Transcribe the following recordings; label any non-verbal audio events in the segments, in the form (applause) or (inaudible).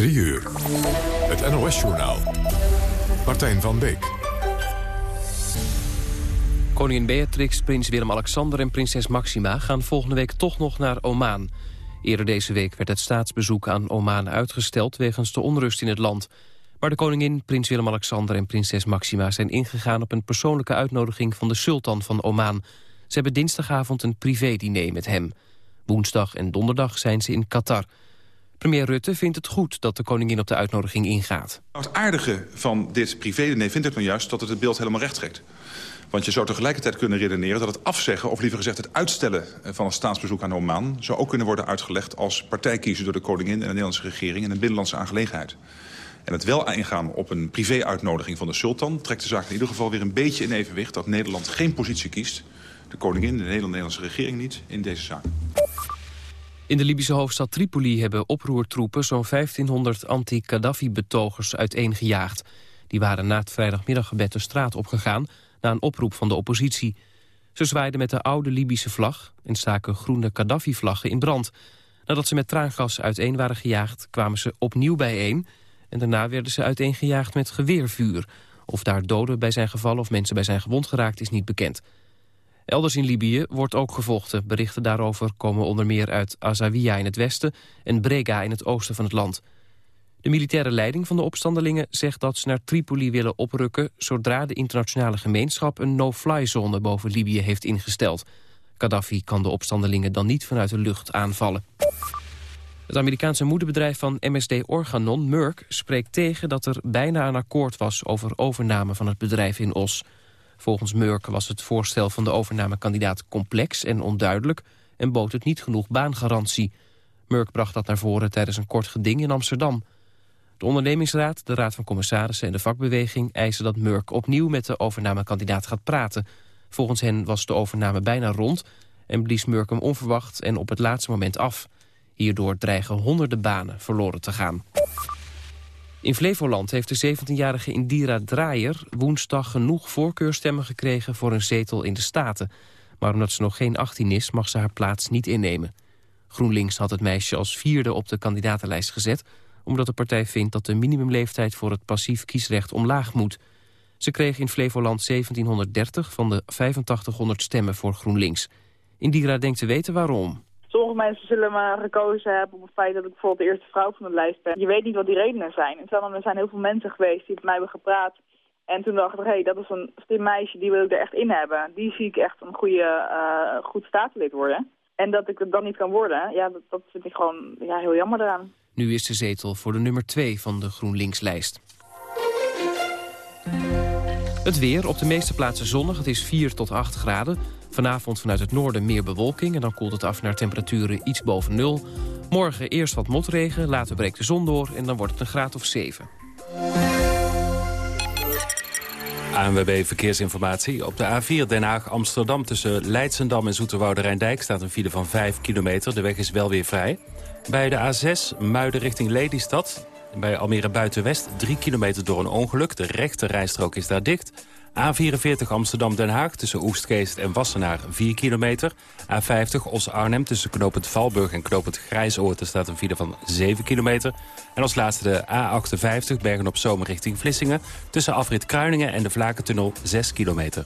3 uur. Het NOS-journaal. Martijn van Beek. Koningin Beatrix, prins Willem-Alexander en prinses Maxima... gaan volgende week toch nog naar Oman. Eerder deze week werd het staatsbezoek aan Oman uitgesteld... wegens de onrust in het land. Maar de koningin, prins Willem-Alexander en prinses Maxima... zijn ingegaan op een persoonlijke uitnodiging van de sultan van Oman. Ze hebben dinsdagavond een privé-diner met hem. Woensdag en donderdag zijn ze in Qatar... Premier Rutte vindt het goed dat de koningin op de uitnodiging ingaat. Nou, het aardige van dit privé-diner vind ik dan juist dat het het beeld helemaal recht trekt. Want je zou tegelijkertijd kunnen redeneren dat het afzeggen... of liever gezegd het uitstellen van een staatsbezoek aan Oman... zou ook kunnen worden uitgelegd als partijkiezer door de koningin... en de Nederlandse regering in een binnenlandse aangelegenheid. En het wel ingaan op een privé-uitnodiging van de sultan... trekt de zaak in ieder geval weer een beetje in evenwicht... dat Nederland geen positie kiest. De koningin, de Nederlandse regering niet, in deze zaak. In de Libische hoofdstad Tripoli hebben oproertroepen... zo'n 1500 anti-Gaddafi-betogers uiteengejaagd. Die waren na het vrijdagmiddaggebed de straat opgegaan... na een oproep van de oppositie. Ze zwaaiden met de oude Libische vlag... en staken groene Gaddafi-vlaggen in brand. Nadat ze met traangas uiteen waren gejaagd... kwamen ze opnieuw bijeen... en daarna werden ze uiteengejaagd met geweervuur. Of daar doden bij zijn gevallen of mensen bij zijn gewond geraakt... is niet bekend. Elders in Libië wordt ook gevochten. Berichten daarover komen onder meer uit Azawiya in het westen... en Brega in het oosten van het land. De militaire leiding van de opstandelingen zegt dat ze naar Tripoli willen oprukken... zodra de internationale gemeenschap een no-fly-zone boven Libië heeft ingesteld. Gaddafi kan de opstandelingen dan niet vanuit de lucht aanvallen. Het Amerikaanse moederbedrijf van MSD Organon, Merck, spreekt tegen dat er bijna een akkoord was over overname van het bedrijf in Os. Volgens Merck was het voorstel van de overnamekandidaat complex en onduidelijk... en bood het niet genoeg baangarantie. Merck bracht dat naar voren tijdens een kort geding in Amsterdam. De ondernemingsraad, de raad van commissarissen en de vakbeweging... eisen dat Merck opnieuw met de overnamekandidaat gaat praten. Volgens hen was de overname bijna rond... en blies Merck hem onverwacht en op het laatste moment af. Hierdoor dreigen honderden banen verloren te gaan. In Flevoland heeft de 17-jarige Indira Draaier woensdag genoeg voorkeurstemmen gekregen voor een zetel in de Staten. Maar omdat ze nog geen 18 is, mag ze haar plaats niet innemen. GroenLinks had het meisje als vierde op de kandidatenlijst gezet... omdat de partij vindt dat de minimumleeftijd voor het passief kiesrecht omlaag moet. Ze kreeg in Flevoland 1730 van de 8500 stemmen voor GroenLinks. Indira denkt te weten waarom. Sommige mensen zullen me gekozen hebben op het feit dat ik bijvoorbeeld de eerste vrouw van de lijst ben. Je weet niet wat die redenen zijn. En terwijl er zijn heel veel mensen geweest die met mij hebben gepraat. En toen dacht ik, hé, hey, dat is een slim meisje, die wil ik er echt in hebben. Die zie ik echt een goede, uh, goed staatslid worden. En dat ik het dan niet kan worden, ja, dat, dat vind ik gewoon ja, heel jammer eraan. Nu is de zetel voor de nummer 2 van de GroenLinks-lijst. Het weer, op de meeste plaatsen zonnig. Het is 4 tot 8 graden. Vanavond vanuit het noorden meer bewolking en dan koelt het af naar temperaturen iets boven nul. Morgen eerst wat motregen, later breekt de zon door en dan wordt het een graad of 7. ANWB Verkeersinformatie. Op de A4 Den Haag-Amsterdam tussen Leidsendam en Zoeterwoude Rijndijk... staat een file van 5 kilometer. De weg is wel weer vrij. Bij de A6 Muiden richting Lelystad... bij Almere Buitenwest 3 kilometer door een ongeluk. De rechte rijstrook is daar dicht... A44 Amsterdam-Den Haag tussen Oestgeest en Wassenaar 4 kilometer. A50 Os-Arnhem tussen knooppunt Valburg en knooppunt Grijsoord... staat een file van 7 kilometer. En als laatste de A58 Bergen-op-Zomer richting Vlissingen... tussen afrit Kruiningen en de Vlakentunnel 6 kilometer.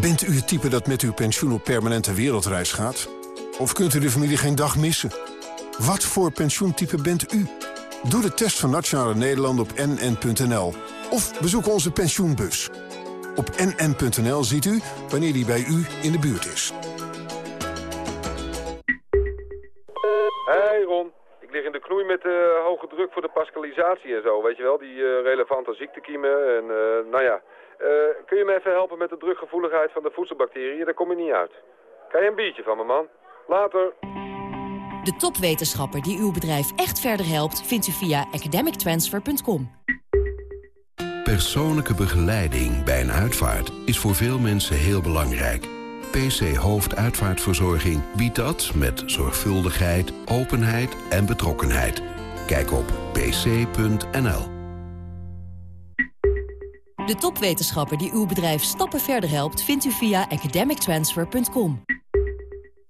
Bent u het type dat met uw pensioen op permanente wereldreis gaat? Of kunt u de familie geen dag missen? Wat voor pensioentype bent u? Doe de test van Nationale Nederland op nn.nl. Of bezoek onze pensioenbus. Op nn.nl ziet u wanneer die bij u in de buurt is. Hey Ron, ik lig in de knoei met uh, hoge druk voor de pascalisatie en zo. Weet je wel, die uh, relevante ziektekiemen en uh, nou ja. kun je me even helpen met de drukgevoeligheid van de voedselbacteriën? Daar kom je niet uit. Kan je een biertje van me, man? Later. De topwetenschapper die uw bedrijf echt verder helpt... vindt u via academictransfer.com. Persoonlijke begeleiding bij een uitvaart is voor veel mensen heel belangrijk. PC Hoofduitvaartverzorging biedt dat met zorgvuldigheid, openheid en betrokkenheid. Kijk op pc.nl. De topwetenschapper die uw bedrijf stappen verder helpt... vindt u via academictransfer.com.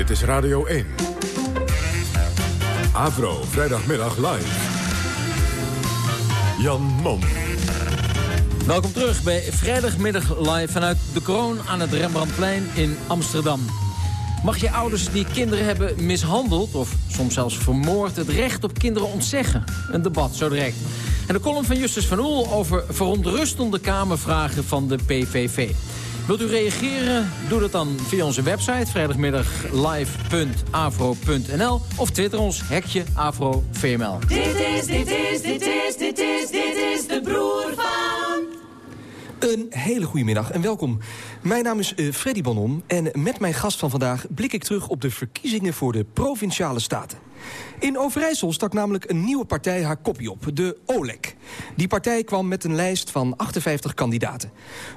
Dit is Radio 1. Avro, vrijdagmiddag live. Jan Mom. Welkom terug bij vrijdagmiddag live vanuit de kroon aan het Rembrandtplein in Amsterdam. Mag je ouders die kinderen hebben mishandeld of soms zelfs vermoord... het recht op kinderen ontzeggen? Een debat zo direct. En de column van Justus van Oel over verontrustende kamervragen van de PVV. Wilt u reageren? Doe dat dan via onze website vrijdagmiddaglive.avro.nl of twitter ons hekje AfroVML. Dit is, dit is, dit is, dit is, dit is de broer van... Een hele goede middag en welkom. Mijn naam is uh, Freddy Bonom en met mijn gast van vandaag... blik ik terug op de verkiezingen voor de Provinciale Staten. In Overijssel stak namelijk een nieuwe partij haar kopje op, de OLEC. Die partij kwam met een lijst van 58 kandidaten.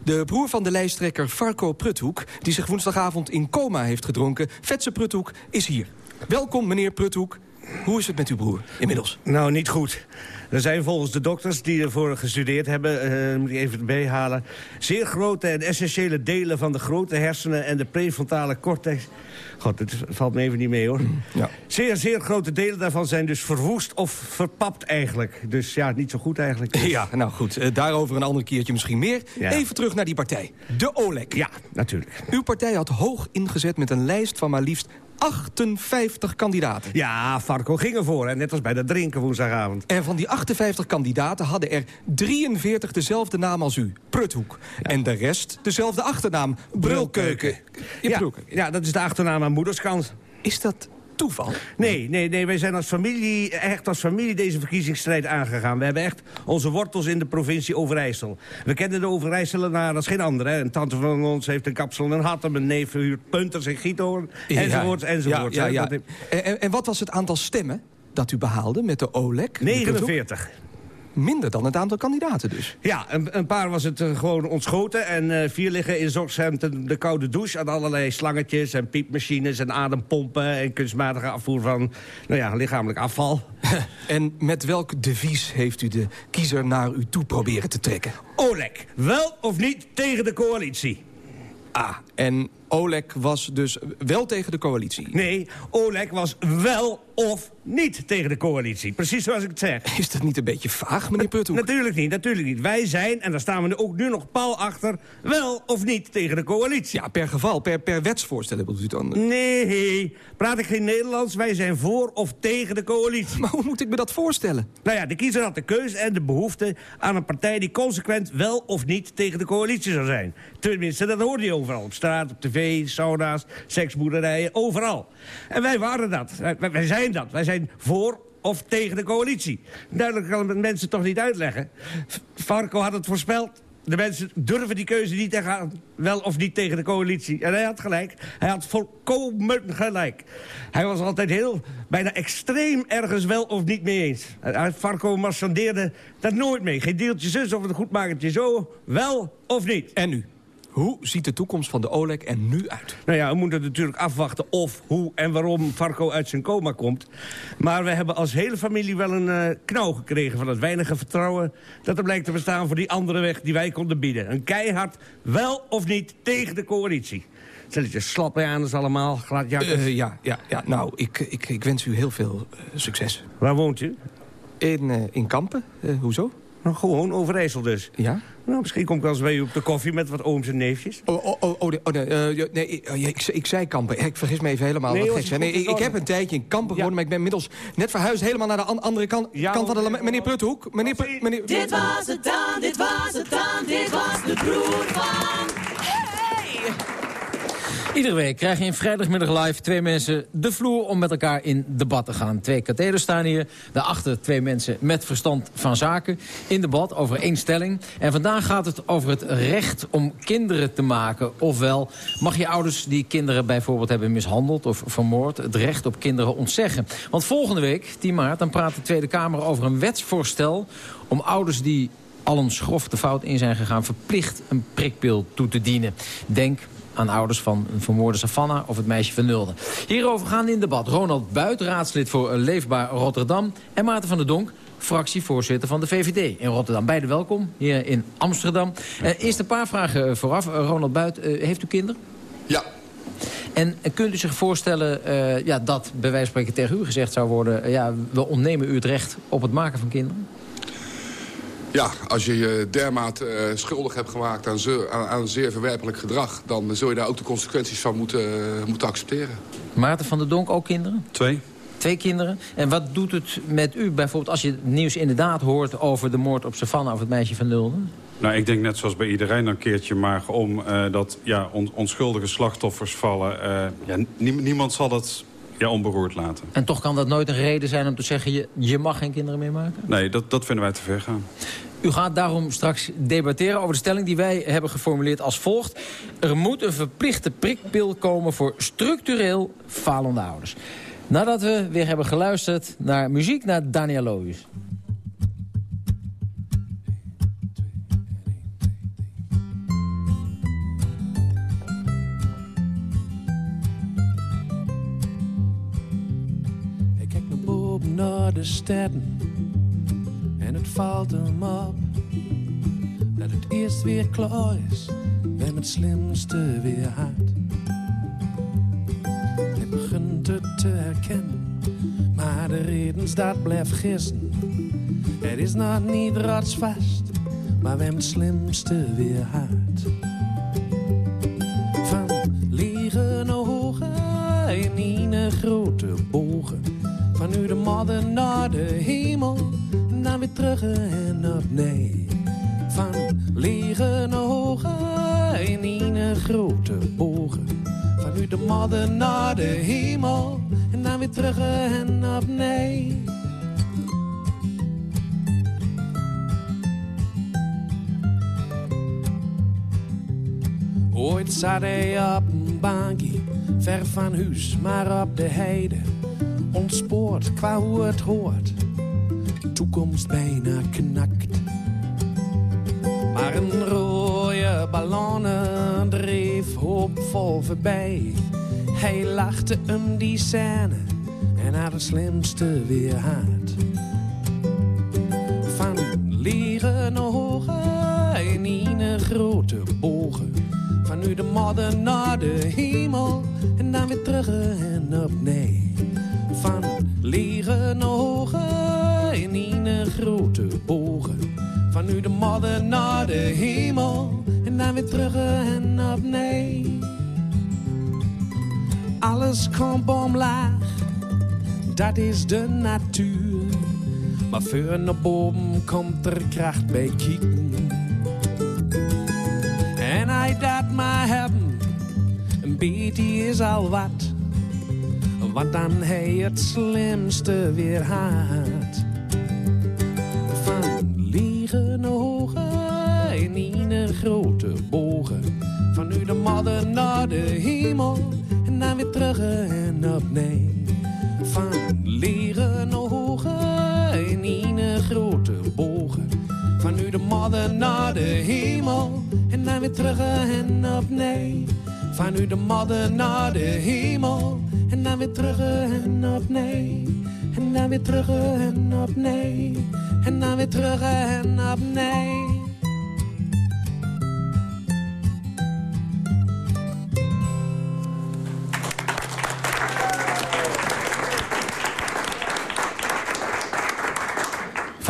De broer van de lijsttrekker Farco Pruthoek... die zich woensdagavond in coma heeft gedronken, Vetse Pruthoek, is hier. Welkom, meneer Pruthoek. Hoe is het met uw broer inmiddels? Nou, niet goed. Er zijn volgens de dokters die ervoor gestudeerd hebben, uh, moet ik even bijhalen... zeer grote en essentiële delen van de grote hersenen en de prefrontale cortex... God, het valt me even niet mee, hoor. Ja. Zeer, zeer grote delen daarvan zijn dus verwoest of verpapt eigenlijk. Dus ja, niet zo goed eigenlijk. (laughs) Ja, nou goed. Uh, daarover een ander keertje misschien meer. Ja. Even terug naar die partij. De OLEC. Ja, natuurlijk. Uw partij had hoog ingezet met een lijst van maar liefst 58 kandidaten. Ja, Farco ging ervoor, hè? net als bij de drinken woensdagavond. En van die 58 kandidaten hadden er 43 dezelfde naam als u, Pruthoek. Ja. En de rest dezelfde achternaam, Brulkeuken. Ja, ja, dat is de achternaam aan moederskant. Is dat toeval? Nee, nee, nee, wij zijn als familie, echt als familie deze verkiezingsstrijd aangegaan. We hebben echt onze wortels in de provincie Overijssel. We kennen de Overijsselenaren als geen andere. Hè. Een tante van ons heeft een kapsel en Hattem, een neef huurt punters in Giethoorn, enzovoort, ja. enzovoort. Ja, ja, ja. En, en wat was het aantal stemmen dat u behaalde met de OLEC? 49 minder dan het aantal kandidaten dus. Ja, een, een paar was het uh, gewoon ontschoten. En uh, vier liggen in zorgcentrum de koude douche... aan allerlei slangetjes en piepmachines en adempompen... en kunstmatige afvoer van nou ja, lichamelijk afval. (laughs) en met welk devies heeft u de kiezer naar u toe proberen te trekken? Oleg, wel of niet tegen de coalitie? Ah, en Oleg was dus wel tegen de coalitie? Nee, Oleg was wel of niet tegen de coalitie. Precies zoals ik het zeg. Is dat niet een beetje vaag, meneer Puthoek? Natuurlijk niet, natuurlijk niet. Wij zijn, en daar staan we ook nu nog pal achter... wel of niet tegen de coalitie. Ja, per geval, per, per wetsvoorstel bedoelt u dan? Nee, praat ik geen Nederlands. Wij zijn voor of tegen de coalitie. Maar hoe moet ik me dat voorstellen? Nou ja, de kiezer had de keuze en de behoefte aan een partij... die consequent wel of niet tegen de coalitie zou zijn. Tenminste, dat hoorde je overal. Op straat, op tv, sauna's, seksboerderijen, overal. En wij waren dat. Wij zijn dat. Wij zijn voor of tegen de coalitie. Duidelijk kan het mensen toch niet uitleggen. Farco had het voorspeld. De mensen durven die keuze niet te gaan. Wel of niet tegen de coalitie. En hij had gelijk. Hij had volkomen gelijk. Hij was altijd heel, bijna extreem ergens wel of niet mee eens. Farco marchandeerde dat nooit mee. Geen deeltje zus of een goedmakertje zo. Wel of niet. En nu? Hoe ziet de toekomst van de OLEC er nu uit? Nou ja, we moeten natuurlijk afwachten of, hoe en waarom Farco uit zijn coma komt. Maar we hebben als hele familie wel een uh, knauw gekregen van het weinige vertrouwen... dat er blijkt te bestaan voor die andere weg die wij konden bieden. Een keihard wel of niet tegen de coalitie. Stelletje slappe aan allemaal, gladjakkers. Uh, ja, ja, ja, nou, ik, ik, ik wens u heel veel uh, succes. Waar woont u? In, in Kampen. hoezo? Nou, gewoon Overijssel dus. Ja? Nou, misschien kom ik wel eens bij u op de koffie met wat ooms en neefjes. Oh, oh, oh, oh, nee, uh, nee ik, ik, zei Kampen. Ik vergis me even helemaal. Nee, wat nee, ik, ik, heb een tijdje in Kampen gewoond, maar ik ben inmiddels net verhuisd... helemaal naar de an andere kant, ja, kant van de... Meneer Pruthoek, meneer, meneer... Dit was het dan, dit was het dan, dit was de broer van... Hey! Iedere week krijgen in vrijdagmiddag live twee mensen de vloer om met elkaar in debat te gaan. Twee katheders staan hier, daarachter twee mensen met verstand van zaken in debat over één stelling. En vandaag gaat het over het recht om kinderen te maken. Ofwel, mag je ouders die kinderen bijvoorbeeld hebben mishandeld of vermoord... het recht op kinderen ontzeggen. Want volgende week, 10 maart, dan praat de Tweede Kamer over een wetsvoorstel... om ouders die al een schrof de fout in zijn gegaan... verplicht een prikpil toe te dienen. Denk aan ouders van een vermoorde Savannah of het meisje van Nulde. Hierover gaan in debat Ronald Buit, raadslid voor Leefbaar Rotterdam... en Maarten van der Donk, fractievoorzitter van de VVD in Rotterdam. Beide welkom, hier in Amsterdam. Uh, eerst een paar vragen vooraf. Uh, Ronald Buit, heeft u kinderen? Ja. En kunt u zich voorstellen uh, ja, dat bij wijze van spreken tegen u gezegd zou worden... ja, we ontnemen u het recht op het maken van kinderen? Ja, als je je dermate uh, schuldig hebt gemaakt aan, ze, aan, aan, zeer verwerpelijk gedrag... dan zul je daar ook de consequenties van moeten, uh, moeten accepteren. Maarten van der Donk, ook kinderen? Twee. Twee kinderen. En wat doet het met u bijvoorbeeld als je het nieuws inderdaad hoort... over de moord op Savannah of het meisje van Nulden? Nou, ik denk net zoals bij iedereen een keertje maar om... Uh, dat ja, on onschuldige slachtoffers vallen. ja, niemand zal het ja, onberoerd laten. En toch kan dat nooit een reden zijn om te zeggen... je, je mag geen kinderen meer maken? Nee, dat, dat vinden wij te ver gaan. U gaat daarom straks debatteren over de stelling die wij hebben geformuleerd als volgt. Er moet een verplichte prikpil komen voor structureel falende ouders. Nadat we weer hebben geluisterd naar muziek naar Daniel Loos. En het valt hem op dat het eerst weer klaar is, en het slimste weer hard. Hij begint het te herkennen, maar de redens dat blijft gissen. Het is nog niet rotsvast, maar we hebben het slimste weer hard. Van liegen hoge in een grote bogen van nu de modder naar de hemel, en dan weer terug en opnieuw. Van lege hoge, in een grote bogen. Van nu de modder naar de hemel, en dan weer terug en opnieuw. Ooit zat hij op een bankje, ver van huis, maar op de heide ontspoord qua hoe het hoort. Toekomst bijna knakt. Maar een rode ballonnen dreef hoopvol voorbij. Hij lachte om die scène en had het slimste weer haat. Van naar hoge in een grote bogen. Van nu de modder naar de hemel en dan weer terug en opnieuw van lege ogen in een grote bogen. Van nu de modder naar de hemel en dan weer terug en opnieuw. Alles komt omlaag, dat is de natuur. Maar voor naar boven komt er kracht bij kieken. En hij dat maar hebben, een beetje is al wat wat dan hij het slimste weer haat. Van liegen ogen in een grote bogen. Van nu de modder naar de hemel en dan weer terug en opnieuw. Van liegen ogen in een grote bogen. Van nu de modder naar de hemel en dan weer terug en opnieuw. Van nu de modder naar de hemel en dan weer terug en opnieuw. En dan weer terug en opnieuw. En dan weer terug en opnieuw. Van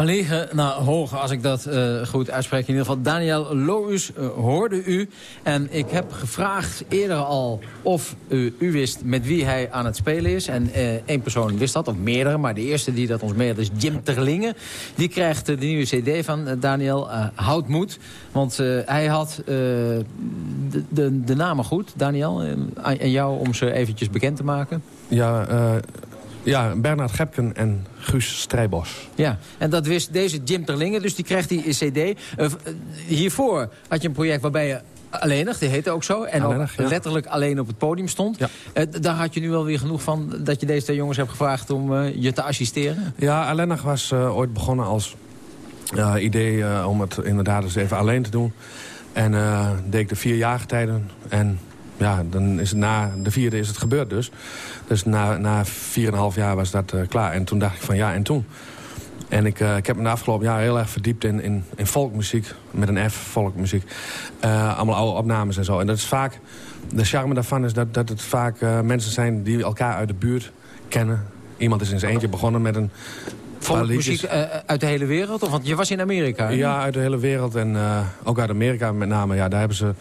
Liegen naar Hoge, als ik dat uh, goed uitspreek. In ieder geval, Daniel Lous uh, hoorde u. En ik heb gevraagd eerder al of u, wist met wie hij aan het spelen is. En uh, één persoon wist dat, of meerdere. Maar de eerste die dat ons meedeelt is Jim Terlingen. Die krijgt de nieuwe cd van Daniel. Houd moed. Want hij had de, de, de, namen goed, Daniel. aan jou om ze eventjes bekend te maken. Ja, ja, Bernard Gepken en Guus Strijbos. Ja, en dat wist deze Jim Terlingen, dus die krijgt die cd. Uh, hiervoor had je een project waarbij je alleenig, die heette ook zo. En ook letterlijk alleen op het podium stond. Ja. Uh, daar had je nu wel weer genoeg van dat je deze twee jongens hebt gevraagd om uh, je te assisteren? Ja, alleenig was ooit begonnen als idee om het inderdaad eens even alleen te doen. En deed ik de vier jaargetijden. En ja, dan is het na de vierde is het gebeurd dus. Dus na, na 4,5 jaar was dat uh, klaar. En toen dacht ik van ja, en toen? En ik, uh, ik heb me de afgelopen jaar heel erg verdiept in, in, in folkmuziek. Met een F, folkmuziek. Uh, allemaal oude opnames en zo. En dat is vaak... De charme daarvan is dat, dat het vaak mensen zijn die elkaar uit de buurt kennen. Iemand is in zijn eentje begonnen met een muziek uh, uit de hele wereld? Of, want je was in Amerika. Ja, uit de hele wereld. En uh, ook uit Amerika met name. Ja, daar hebben ze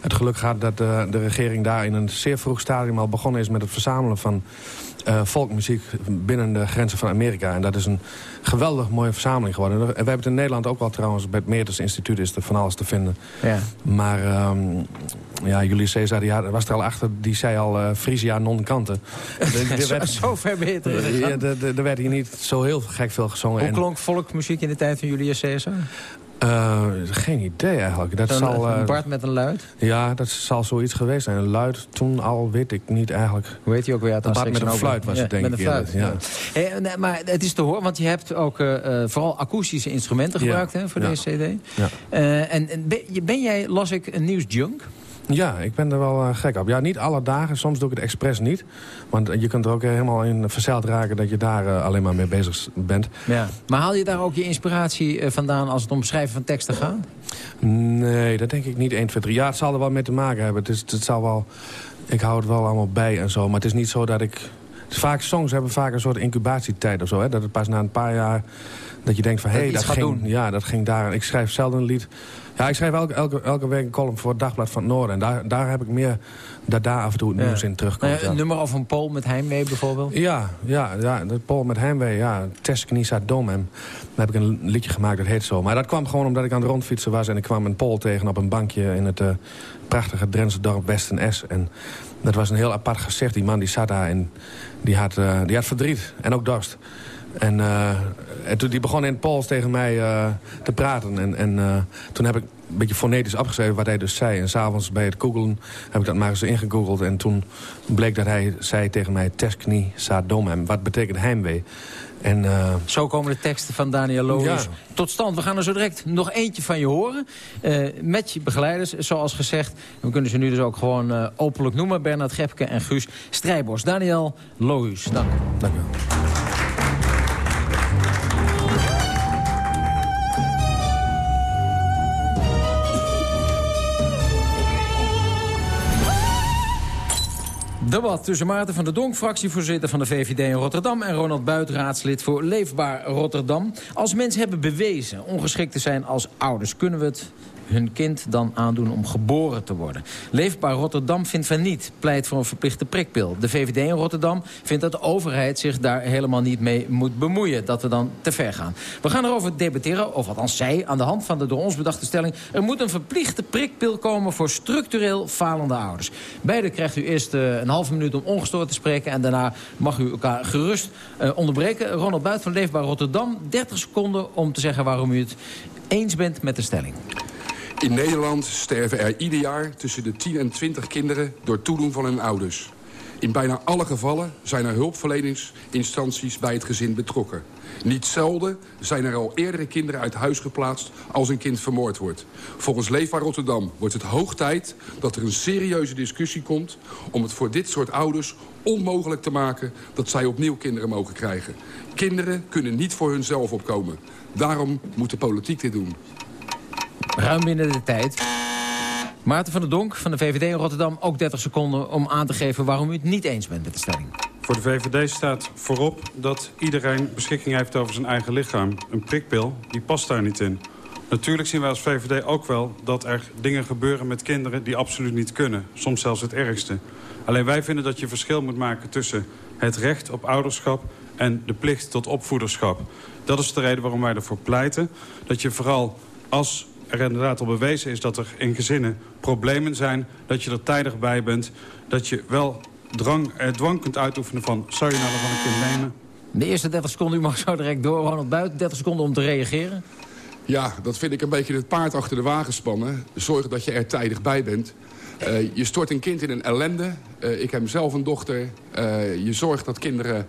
het geluk gehad dat uh, de regering daar in een zeer vroeg stadium al begonnen is... met het verzamelen van uh, folkmuziek binnen de grenzen van Amerika. En dat is een geweldig mooie verzameling geworden. En we hebben het in Nederland ook wel trouwens. Bij het Meertens Instituut is er van alles te vinden. Ja. Maar um, ja, Julius Caesar die was er al achter. Die zei al uh, Frisia non kante. (laughs) zo, zo ver beter. Ja, er werd hier niet zo heel gek veel gezongen. Hoe klonk folkmuziek in de tijd van Julius Caesar? Uh, geen idee eigenlijk. Dat zal, uh, Bart met een luid? Ja, dat zal zoiets geweest zijn. Een luid toen al weet ik niet eigenlijk. Hoe heet hij ook weer? Een Bart met een fluit was het denk met ik. Met een fluit, ja. Hey, maar het is te horen, want je hebt ook uh, vooral akoestische instrumenten gebruikt hè, voor deze cd. Ja. en, en ben, ben, jij, las ik, een nieuwsjunk? Ja, ik ben er wel uh, gek op. Ja, niet alle dagen. Soms doe ik het expres niet. Want je kunt er ook helemaal in verzeild raken... dat je daar uh, alleen maar mee bezig bent. Ja. Maar haal je daar ook je inspiratie vandaan... als het om schrijven van teksten gaat? Nee, dat denk ik niet 1, 2, 3. Ja, het zal er wel mee te maken hebben. Het, is, het zal wel... Ik hou het wel allemaal bij en zo. Maar het is niet zo dat ik... Vaak, songs hebben vaak een soort incubatietijd of zo. Hè? Dat het pas na een paar jaar... Dat je denkt van, hé, hey, dat, ging, doen. Ja, dat ging daar. Ik schrijf zelden een lied ja, ik schrijf elke, elke, elke week een column voor het Dagblad van het Noorden. En daar, daar heb ik meer dat daar af en toe het nieuws in terugkomt. Nou een nummer of een Pool met Heimwee bijvoorbeeld? Ja, ja, ja de Pool met Heimwee, ja. Tesknisa Domem. Daar heb ik een liedje gemaakt, dat heet zo. Maar dat kwam gewoon omdat ik aan het rondfietsen was... en ik kwam een Pool tegen op een bankje in het uh, prachtige Drentse dorp Westen S. En dat was een heel apart gezicht. Die man die zat daar en die had, uh, die had verdriet en ook dorst. En, uh, en toen die begon in het Pools tegen mij uh, te praten. En, en toen heb ik een beetje fonetisch afgeschreven wat hij dus zei. En s'avonds bij het googlen heb ik dat maar eens ingegoogeld. En toen bleek dat hij zei tegen mij... Teskni Sadomem, wat betekent heimwee. En, uh... Zo komen de teksten van Daniel Loos tot stand. We gaan er zo direct nog eentje van je horen. Uh, met je begeleiders, zoals gezegd. We kunnen ze nu dus ook gewoon uh, openlijk noemen. Bernard Gepke en Guus Strijbos. Daniel Loos, dank. Dank u wel. Debat tussen Maarten van der Donk, fractievoorzitter van de VVD in Rotterdam... en Ronald Buit, raadslid voor Leefbaar Rotterdam. Als mensen hebben bewezen ongeschikt te zijn als ouders... kunnen we het hun kind dan aandoen om geboren te worden. Leefbaar Rotterdam vindt van niet, pleit voor een verplichte prikpil. De VVD in Rotterdam vindt dat de overheid zich daar helemaal niet mee moet bemoeien. Dat we dan te ver gaan. We gaan erover debatteren, of althans zij, aan de hand van de door ons bedachte stelling... er moet een verplichte prikpil komen voor structureel falende ouders. Beide krijgt u eerst uh, een halve minuut om ongestoord te spreken... en daarna mag u elkaar gerust uh, onderbreken. Ronald Buit van Leefbaar Rotterdam, 30 seconden om te zeggen waarom u het eens bent met de stelling. In Nederland sterven er ieder jaar tussen de 10 en 20 kinderen door toedoen van hun ouders. In bijna alle gevallen zijn er hulpverleningsinstanties bij het gezin betrokken. Niet zelden zijn er al eerdere kinderen uit huis geplaatst als een kind vermoord wordt. Volgens Leefbaar Rotterdam wordt het hoog tijd dat er een serieuze discussie komt... om het voor dit soort ouders onmogelijk te maken dat zij opnieuw kinderen mogen krijgen. Kinderen kunnen niet voor hunzelf opkomen. Daarom moet de politiek dit doen. Ruim binnen de tijd. Maarten van der Donk van de VVD in Rotterdam, ook 30 seconden om aan te geven waarom u het niet eens bent met de stelling. Voor de VVD staat voorop dat iedereen beschikking heeft over zijn eigen lichaam. Een prikpil, die past daar niet in. Natuurlijk zien wij als VVD ook wel dat er dingen gebeuren met kinderen die absoluut niet kunnen. Soms zelfs het ergste. Alleen wij vinden dat je verschil moet maken tussen het recht op ouderschap en de plicht tot opvoederschap. Dat is de reden waarom wij ervoor pleiten. Dat je vooral als er inderdaad al bewezen is dat er in gezinnen problemen zijn... dat je er tijdig bij bent, dat je wel drang, eh, dwang kunt uitoefenen van... zou je nou nog wel een kind nemen? De eerste 30 seconden, u mag zo direct door, Ronald Buiten. 30 seconden om te reageren. Ja, dat vind ik een beetje het paard achter de wagen spannen. Zorg dat je er tijdig bij bent. Uh, je stort een kind in een ellende. Uh, ik heb zelf een dochter. Uh, je zorgt dat kinderen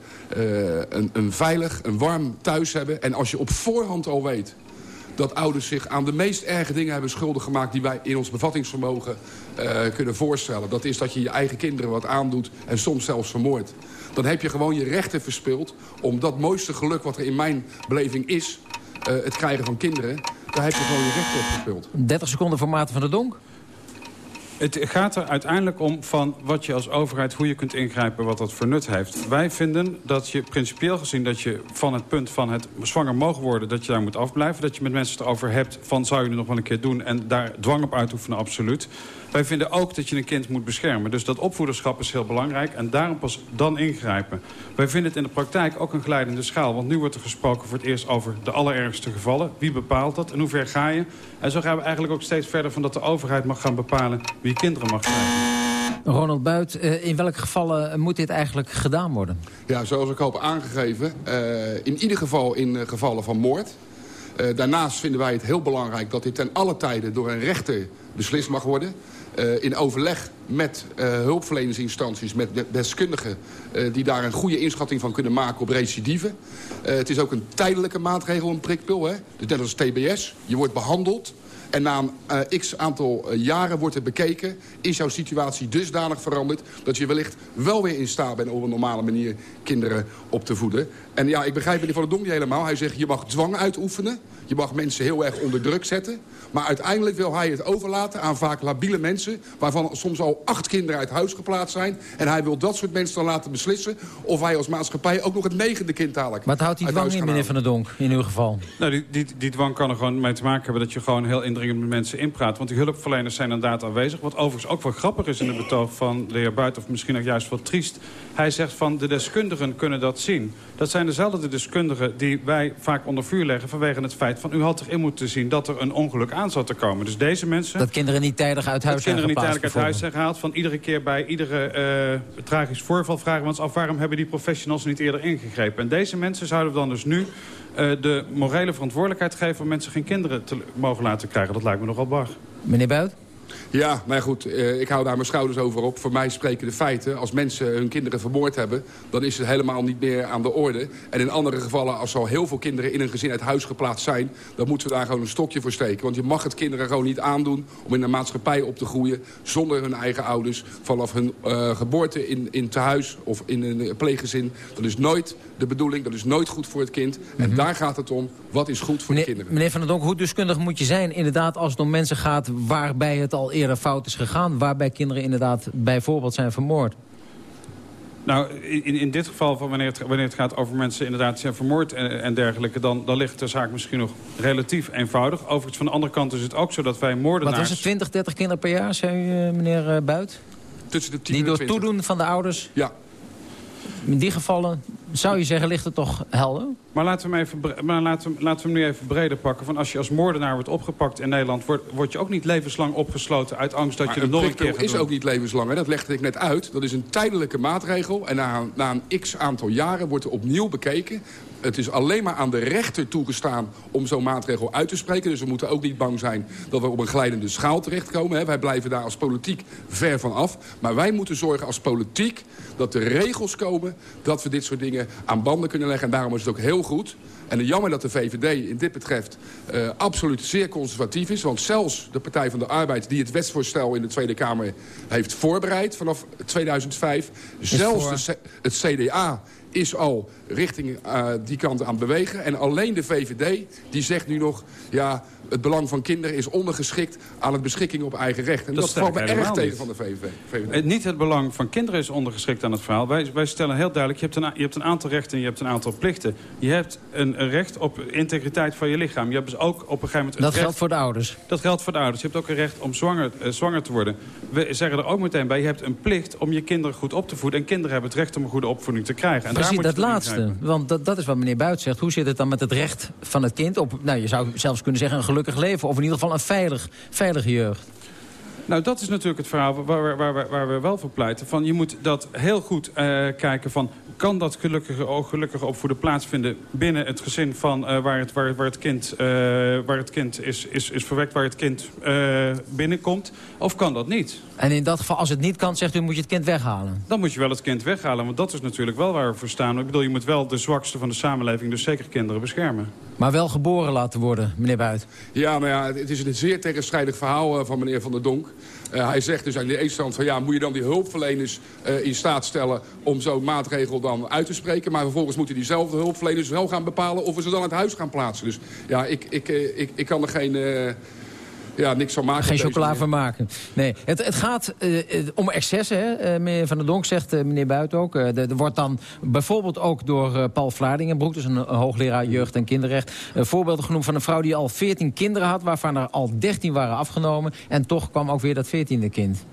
een, een veilig, een warm thuis hebben. En als je op voorhand al weet dat ouders zich aan de meest erge dingen hebben schuldig gemaakt... die wij in ons bevattingsvermogen kunnen voorstellen. Dat is dat je je eigen kinderen wat aandoet en soms zelfs vermoordt. Dan heb je gewoon je rechten verspeeld om dat mooiste geluk wat er in mijn beleving is... het krijgen van kinderen, daar heb je gewoon je recht op gespeeld. 30 seconden voor Maarten van der Donk. Het gaat er uiteindelijk om van wat je als overheid, hoe je kunt ingrijpen, wat dat voor nut heeft. Wij vinden dat je principieel gezien dat je van het punt van het zwanger mogen worden, dat je daar moet afblijven. Dat je met mensen het erover hebt van zou je het nog wel een keer doen en daar dwang op uitoefenen, absoluut. Wij vinden ook dat je een kind moet beschermen. Dus dat opvoederschap is heel belangrijk en daarom pas dan ingrijpen. Wij vinden het in de praktijk ook een glijdende schaal. Want nu wordt er gesproken voor het eerst over de allerergste gevallen. Wie bepaalt dat en hoe ver ga je? En zo gaan we eigenlijk ook steeds verder van dat de overheid mag gaan bepalen wie kinderen mag krijgen. Ronald Buit, eh, in welke gevallen moet dit eigenlijk gedaan worden? Ja, zoals ik al heb aangegeven. Uh, in ieder geval in uh, gevallen van moord. daarnaast vinden wij het heel belangrijk dat dit ten alle tijden door een rechter beslist mag worden. Uh, in overleg met uh, hulpverleningsinstanties, met deskundigen... Uh, die daar een goede inschatting van kunnen maken op recidive. het is ook een tijdelijke maatregel, een prikpil. Hè? Dus net als TBS. Je wordt behandeld. En na een x aantal jaren wordt er bekeken... is jouw situatie dusdanig veranderd... dat je wellicht wel weer in staat bent... op een normale manier kinderen op te voeden. En ja, ik begrijp meneer Van der Donk niet helemaal. Hij zegt, je mag dwang uitoefenen. Je mag mensen heel erg onder druk zetten. Maar uiteindelijk wil hij het overlaten aan vaak labiele mensen... waarvan soms al acht kinderen uit huis geplaatst zijn. En hij wil dat soort mensen dan laten beslissen... of wij als maatschappij ook nog het negende kind dadelijk Maar het houdt die dwang in, meneer Van der Donk, in uw geval? Nou, die, die, die dwang kan er gewoon mee te maken hebben... dat je gewoon heel indringend met mensen inpraat. Want die hulpverleners zijn inderdaad aanwezig. Wat overigens ook wel grappig is in het betoog van de heer Buiten... of misschien ook juist wat triest. Hij zegt van de deskundigen kunnen dat zien. Dat zijn dezelfde deskundigen die wij vaak onder vuur leggen... vanwege het feit van u had erin moeten zien dat er een ongeluk aan zat te komen. Dus deze mensen... Dat kinderen niet tijdig uit huis zijn kinderen niet tijdig uit huis zijn gehaald. Van iedere keer bij iedere uh, tragisch voorval vragen we ons af... waarom hebben die professionals niet eerder ingegrepen? En deze mensen zouden we dan dus nu uh, de morele verantwoordelijkheid geven... om mensen geen kinderen te mogen laten krijgen. Dat lijkt me nogal bar. Meneer Buit? Ja, maar goed, uh, ik hou daar mijn schouders over op. Voor mij spreken de feiten. Als mensen hun kinderen vermoord hebben... dan is het helemaal niet meer aan de orde. En in andere gevallen, als er al heel veel kinderen in een gezin uit huis geplaatst zijn... dan moeten we daar gewoon een stokje voor steken. Want je mag het kinderen gewoon niet aandoen om in een maatschappij op te groeien... zonder hun eigen ouders vanaf hun uh, geboorte in, in tehuis of in een pleeggezin. Dat is nooit de bedoeling, dat is nooit goed voor het kind. En mm -hmm. daar gaat het om, wat is goed voor meneer, de kinderen. Meneer Van der Donk, hoe deskundig moet je zijn... inderdaad als het om mensen gaat waarbij het al eerder fout is gegaan... waarbij kinderen inderdaad bijvoorbeeld zijn vermoord? Nou, in, in dit geval, van wanneer, het, wanneer het gaat over mensen inderdaad zijn vermoord en, en dergelijke... Dan, dan ligt de zaak misschien nog relatief eenvoudig. Overigens, van de andere kant is het ook zo dat wij moordenaars... Wat is het, 20, 30 kinderen per jaar, zei u, meneer uh, Buit? Tussen de 10 Die door toedoen van de ouders? Ja. In die gevallen zou je zeggen, ligt het toch helder? Maar laten we hem, even, maar laten we, laten we hem nu even breder pakken. Van als je als moordenaar wordt opgepakt in Nederland... word, word je ook niet levenslang opgesloten uit angst dat maar je er nog een keer gaat is doen. ook niet levenslang, hè? dat legde ik net uit. Dat is een tijdelijke maatregel. En na, na een x aantal jaren wordt er opnieuw bekeken het is alleen maar aan de rechter toegestaan om zo'n maatregel uit te spreken. Dus we moeten ook niet bang zijn dat we op een glijdende schaal terechtkomen. Hè. Wij blijven daar als politiek ver van af. Maar wij moeten zorgen als politiek dat er regels komen... dat we dit soort dingen aan banden kunnen leggen. En daarom is het ook heel goed... En jammer dat de VVD in dit betreft uh, absoluut zeer conservatief is. Want zelfs de Partij van de Arbeid die het wetsvoorstel in de Tweede Kamer heeft voorbereid vanaf 2005. Zelfs de, het CDA is al richting uh, die kant aan bewegen. En alleen de VVD die zegt nu nog... ja, het belang van kinderen is ondergeschikt aan het beschikking op eigen recht. En dat, dat valt me erg tegen van de VVD. VVD. Niet het belang van kinderen is ondergeschikt aan het verhaal. Wij, wij stellen heel duidelijk, je hebt, een, je hebt een aantal rechten en je hebt een aantal plichten. Je hebt een, een recht op integriteit van je lichaam. Je hebt dus ook op een gegeven moment... Dat geldt voor de ouders? Dat geldt voor de ouders. Je hebt ook een recht om zwanger, uh, zwanger te worden. We zeggen er ook meteen bij, je hebt een plicht om je kinderen goed op te voeden. En kinderen hebben het recht om een goede opvoeding te krijgen. En Precies, dat laatste. Want dat, dat is wat meneer Buit zegt. Hoe zit het dan met het recht van het kind op, nou, je zou zelfs kunnen zeggen, een leven. Of in ieder geval een veilig, veilige jeugd. Nou, dat is natuurlijk het verhaal waar, waar, waar, waar we wel voor pleiten. Van, je moet dat heel goed uh, kijken van... kan dat gelukkige, gelukkige opvoeden plaatsvinden binnen het gezin... van uh, waar, het, waar, waar het kind, uh, waar het kind is, is, is verwekt, waar het kind binnenkomt? Of kan dat niet? En in dat geval, als het niet kan, zegt u, moet je het kind weghalen? Dan moet je wel het kind weghalen, want dat is natuurlijk wel waar we voor staan. Ik bedoel, je moet wel de zwakste van de samenleving, dus zeker kinderen, beschermen. Maar wel geboren laten worden, meneer Buit. Ja, maar ja, het is een zeer tegenstrijdig verhaal van meneer Van der Donk. Uh, hij zegt dus aan de ene van ja, moet je dan die hulpverleners uh, in staat stellen om zo'n maatregel dan uit te spreken. Maar vervolgens moeten diezelfde hulpverleners wel gaan bepalen of we ze dan het huis gaan plaatsen. Dus ja, ik, ik, uh, ik, ik kan er geen ja, niks van maken. Geen chocola van maken. Nee, het, het gaat uh, om excessen, hè? Uh, meneer Van der Donk zegt uh, meneer Buit ook. er wordt dan bijvoorbeeld ook door Paul Vlaardingenbroek... dus een, een, hoogleraar jeugd- en kinderrecht... voorbeelden genoemd van een vrouw die al 14 kinderen had... waarvan er al 13 waren afgenomen. En toch kwam ook weer dat 14e kind.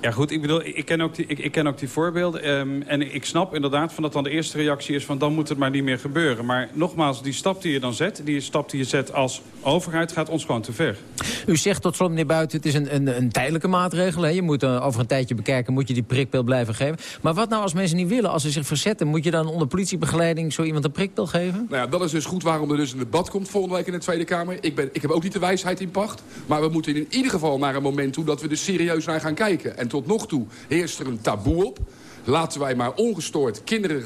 Ja goed, ik bedoel, ik ken ook die, ik, ik ken ook die voorbeelden. Um, en ik snap inderdaad van dat dan de eerste reactie is van dan moet het maar niet meer gebeuren. Maar nogmaals, die stap die je dan zet, die stap die je zet als overheid gaat ons gewoon te ver. U zegt tot slot meneer Buiten, het is een, een, een tijdelijke maatregel. Hè? Je moet uh, over een tijdje bekijken, moet je die prikpil blijven geven. Maar wat nou als mensen niet willen, als ze zich verzetten, moet je dan onder politiebegeleiding zo iemand een prikpil geven? Nou ja, dat is dus goed waarom er dus een debat komt volgende week in de Tweede Kamer. Ik, ben, ik heb ook niet de wijsheid in pacht. Maar we moeten in ieder geval naar een moment toe dat we er serieus naar gaan kijken. En tot nog toe heerst er een taboe op. Laten wij maar ongestoord kinderen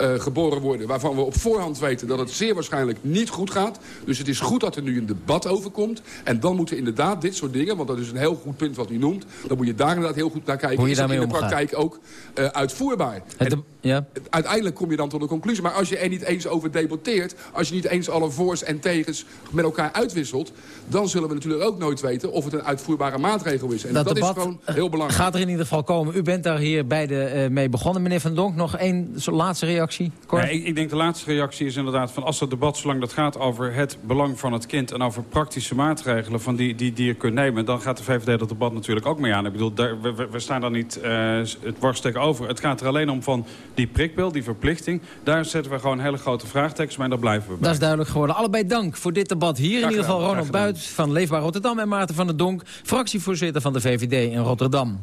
uh, geboren worden... waarvan we op voorhand weten dat het zeer waarschijnlijk niet goed gaat. Dus het is goed dat er nu een debat over komt. En dan moeten inderdaad dit soort dingen... want dat is een heel goed punt wat u noemt... dan moet je daar inderdaad heel goed naar kijken. Hoe je daarmee in de praktijk ook uh, uitvoerbaar? Het, ja. Uiteindelijk kom je dan tot een conclusie. Maar als je er niet eens over debatteert... als je niet eens alle voor's en tegens met elkaar uitwisselt... dan zullen we natuurlijk ook nooit weten of het een uitvoerbare maatregel is. En dat, dat is gewoon heel belangrijk. gaat er in ieder geval komen. U bent daar hier beide uh, mee begonnen. Meneer Van Donk, nog één laatste reactie? Ja, ik, ik, denk de laatste reactie is inderdaad van als het debat, zolang dat gaat over het belang van het kind... en over praktische maatregelen van die, die, die je kunt nemen... dan gaat de VVD dat debat natuurlijk ook mee aan. Ik bedoel, daar, we, we, staan daar niet uh, het worst over. Het gaat er alleen om van die prikpil, die verplichting. Daar zetten we gewoon hele grote vraagtekens, maar daar blijven we bij. Dat is duidelijk geworden. Allebei dank voor dit debat hier. Graag in ieder geval Ronald Buit van Leefbaar Rotterdam... en Maarten van der Donk, fractievoorzitter van de VVD in Rotterdam.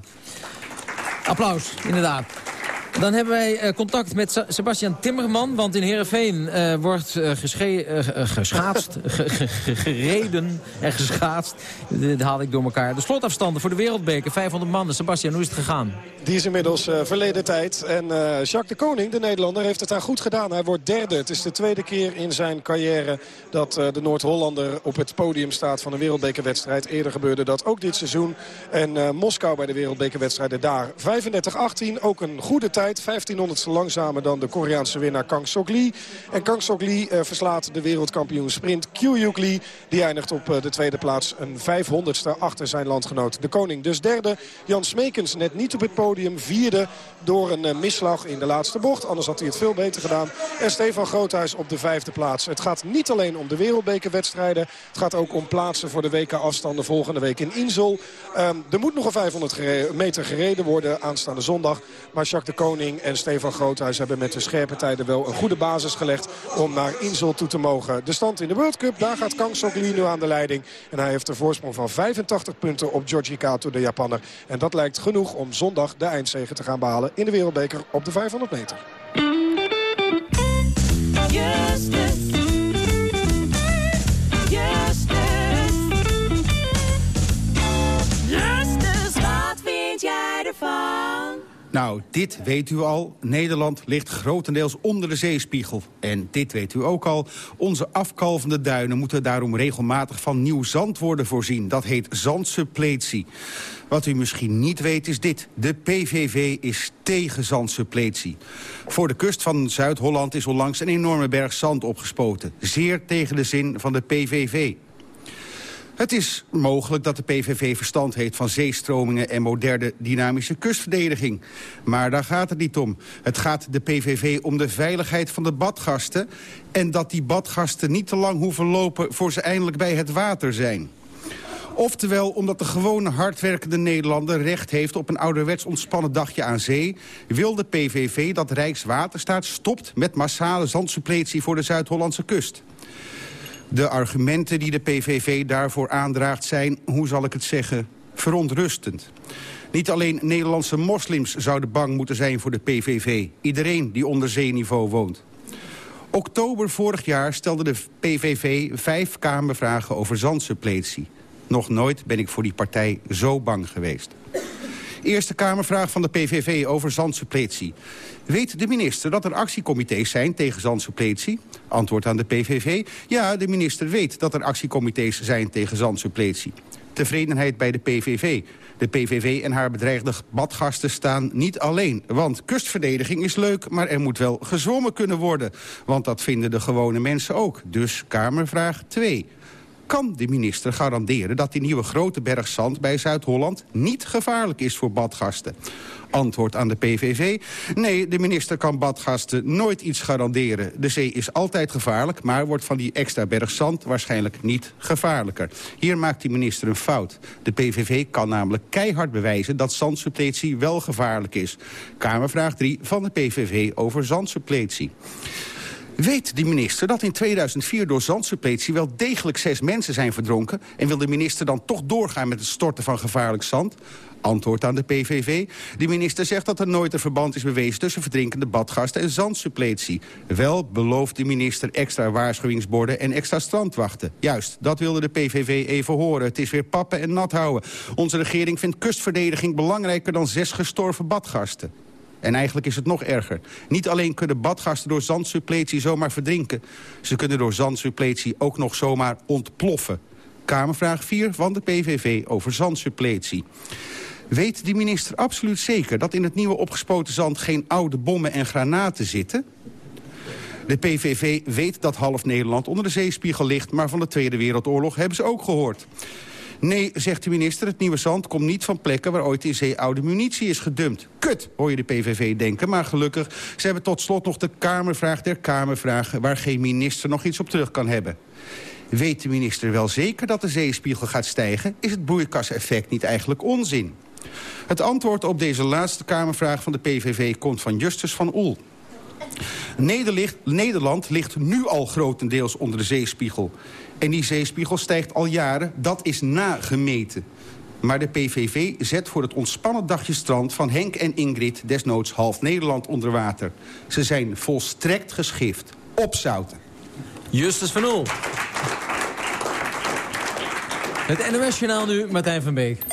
Applaus, inderdaad. Dan hebben wij uh, contact met Sebastian Timmerman. Want in Heerenveen wordt uh, gereden en geschaatst. Dit haal ik door elkaar. De slotafstanden voor de wereldbeker, 500 mannen. Sebastian, hoe is het gegaan? Die is inmiddels verleden tijd. En Jacques de Koning, de Nederlander, heeft het daar goed gedaan. Hij wordt derde. Het is de tweede keer in zijn carrière dat de Noord-Hollander op het podium staat van een wereldbekerwedstrijd. Eerder gebeurde dat ook dit seizoen. En Moskou bij de wereldbekerwedstrijden daar. 35-18, ook een goede tijd. 1500ste langzamer dan de Koreaanse winnaar Kang Sok Lee. En Kang Sok Lee uh, verslaat de wereldkampioen sprint Kyuyuk Lee. Die eindigt op uh, de tweede plaats. Een 500ste achter zijn landgenoot de koning. Dus derde. Jan Smekens net niet op het podium. Vierde door een uh, misslag in de laatste bocht. Anders had hij het veel beter gedaan. En Stefan Groothuis op de vijfde plaats. Het gaat niet alleen om de wereldbekerwedstrijden. Het gaat ook om plaatsen voor de WK-afstanden volgende week in Insel. Um, er moet nog een 500 gere meter gereden worden aanstaande zondag. Maar Jacques de Koning en Stefan Groothuis hebben met de scherpe tijden wel een goede basis gelegd om naar Insel toe te mogen. De stand in de World Cup, daar gaat Kang Sok nu aan de leiding. En hij heeft een voorsprong van 85 punten op Georgie Kato, de Japanner. En dat lijkt genoeg om zondag de eindzege te gaan behalen in de wereldbeker op de 500 meter. Nou, dit weet u al. Nederland ligt grotendeels onder de zeespiegel. En dit weet u ook al. Onze afkalvende duinen moeten daarom regelmatig van nieuw zand worden voorzien. Dat heet zandsuppletie. Wat u misschien niet weet is dit. De PVV is tegen zandsuppletie. Voor de kust van Zuid-Holland is onlangs een enorme berg zand opgespoten. Zeer tegen de zin van de PVV. Het is mogelijk dat de PVV verstand heeft van zeestromingen... en moderne dynamische kustverdediging. Maar daar gaat het niet om. Het gaat de PVV om de veiligheid van de badgasten... en dat die badgasten niet te lang hoeven lopen... voor ze eindelijk bij het water zijn. Oftewel omdat de gewone hardwerkende Nederlander recht heeft op een ouderwets ontspannen dagje aan zee... wil de PVV dat Rijkswaterstaat stopt met massale zandsuppletie voor de Zuid-Hollandse kust. De argumenten die de PVV daarvoor aandraagt zijn, hoe zal ik het zeggen, verontrustend. Niet alleen Nederlandse moslims zouden bang moeten zijn voor de PVV. Iedereen die onder zeeniveau woont. Oktober vorig jaar stelde de PVV vijf Kamervragen over zandsuppletie. Nog nooit ben ik voor die partij zo bang geweest. Eerste Kamervraag van de PVV over zandsuppletie. Weet de minister dat er actiecomité's zijn tegen zandsuppletie? Antwoord aan de PVV. Ja, de minister weet dat er actiecomité's zijn tegen zandsuppletie. Tevredenheid bij de PVV. De PVV en haar bedreigde badgasten staan niet alleen. Want kustverdediging is leuk, maar er moet wel gezwommen kunnen worden. Want dat vinden de gewone mensen ook. Dus Kamervraag 2 kan de minister garanderen dat die nieuwe grote berg zand bij Zuid-Holland niet gevaarlijk is voor badgasten? Antwoord aan de PVV. Nee, de minister kan badgasten nooit iets garanderen. De zee is altijd gevaarlijk, maar wordt van die extra berg zand waarschijnlijk niet gevaarlijker. Hier maakt die minister een fout. De PVV kan namelijk keihard bewijzen dat zandsuppletie wel gevaarlijk is. Kamervraag 3 van de PVV over zandsuppletie. Weet de minister dat in 2004 door zandsuppletie wel degelijk zes mensen zijn verdronken... en wil de minister dan toch doorgaan met het storten van gevaarlijk zand? Antwoord aan de PVV. De minister zegt dat er nooit een verband is bewezen... tussen verdrinkende badgasten en zandsuppletie. Wel belooft de minister extra waarschuwingsborden en extra strandwachten. Juist, dat wilde de PVV even horen. Het is weer pappen en nat houden. Onze regering vindt kustverdediging belangrijker dan zes gestorven badgasten. En eigenlijk is het nog erger. Niet alleen kunnen badgasten door zandsuppletie zomaar verdrinken. Ze kunnen door zandsuppletie ook nog zomaar ontploffen. Kamervraag 4 van de PVV over zandsuppletie. Weet de minister absoluut zeker dat in het nieuwe opgespoten zand... geen oude bommen en granaten zitten? De PVV weet dat half Nederland onder de zeespiegel ligt... maar van de Tweede Wereldoorlog hebben ze ook gehoord. Nee, zegt de minister, het nieuwe zand komt niet van plekken... waar ooit in zee oude munitie is gedumpt. Kut, hoor je de PVV denken. Maar gelukkig, ze hebben tot slot nog de Kamervraag der Kamervragen... waar geen minister nog iets op terug kan hebben. Weet de minister wel zeker dat de zeespiegel gaat stijgen? Is het broeikaseffect niet eigenlijk onzin? Het antwoord op deze laatste Kamervraag van de PVV komt van Justus van Oel. Nederland ligt nu al grotendeels onder de zeespiegel. En die zeespiegel stijgt al jaren, dat is nagemeten. Maar de PVV zet voor het ontspannen dagje strand van Henk en Ingrid... desnoods half Nederland onder water. Ze zijn volstrekt geschift. Opzouten. Justus van Oel. Het NOS-journaal nu, Martijn van Beek.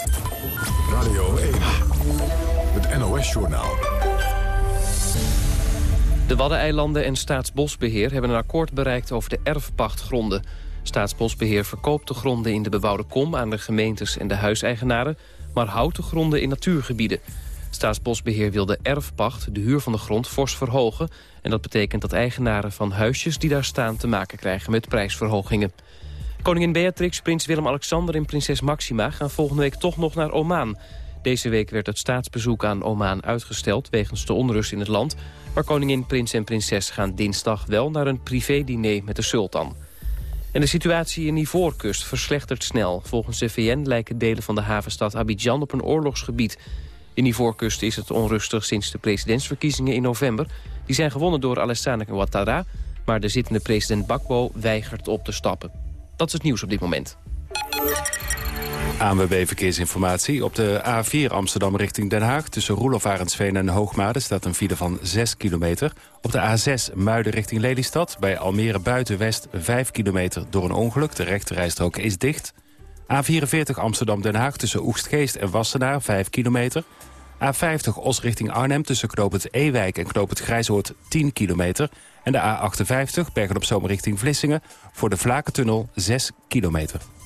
Radio 1, het NOS-journaal. De Waddeneilanden en Staatsbosbeheer hebben een akkoord bereikt over de erfpachtgronden. Staatsbosbeheer verkoopt de gronden in de bebouwde kom aan de gemeentes en de huiseigenaren, maar houdt de gronden in natuurgebieden. Staatsbosbeheer wil de erfpacht, de huur van de grond, fors verhogen. En dat betekent dat eigenaren van huisjes die daar staan te maken krijgen met prijsverhogingen. Koningin Beatrix, prins Willem-Alexander en prinses Maxima gaan volgende week toch nog naar Oman. Deze week werd het staatsbezoek aan Oman uitgesteld wegens de onrust in het land. Maar koningin, prins en prinses gaan dinsdag wel naar een privé-diner met de sultan. En de situatie in Ivoorkust verslechtert snel. Volgens de VN lijken delen van de havenstad Abidjan op een oorlogsgebied. In Ivoorkust is het onrustig sinds de presidentsverkiezingen in november. Die zijn gewonnen door Alassane Ouattara... maar de zittende president Bakbo weigert op te stappen. Dat is het nieuws op dit moment. ANWB Verkeersinformatie. Op de A4 Amsterdam richting Den Haag... tussen Roelof Arendsveen en Hoogmade staat een file van 6 kilometer. Op de A6 Muiden richting Lelystad... bij Almere Buitenwest 5 kilometer door een ongeluk. De rechterrijstrook is dicht. A44 Amsterdam-Den Haag tussen Oegstgeest en Wassenaar 5 kilometer. A50 Os richting Arnhem tussen knoop het Ewijk en knoop het Grijzoord 10 kilometer. En de A58 Bergen op Zomer richting Vlissingen voor de Vlakentunnel 6 kilometer.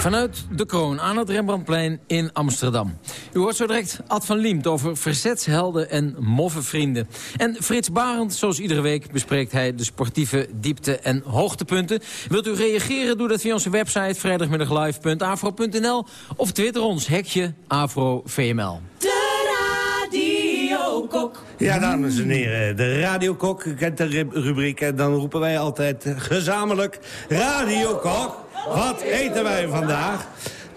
Vanuit de kroon aan het Rembrandtplein in Amsterdam. U hoort zo direct Ad van Liemt over verzetshelden en moffe vrienden. En Frits Barend, zoals iedere week, bespreekt hij de sportieve diepte- en hoogtepunten. Wilt u reageren? Doe dat via onze website vrijdagmiddaglive.afro.nl of twitter ons, hekje AfroVML. De radiokok. Ja, dames en heren, de radiokok. Kent de ru- rubriek en dan roepen wij altijd gezamenlijk... Radiokok, wat eten wij vandaag?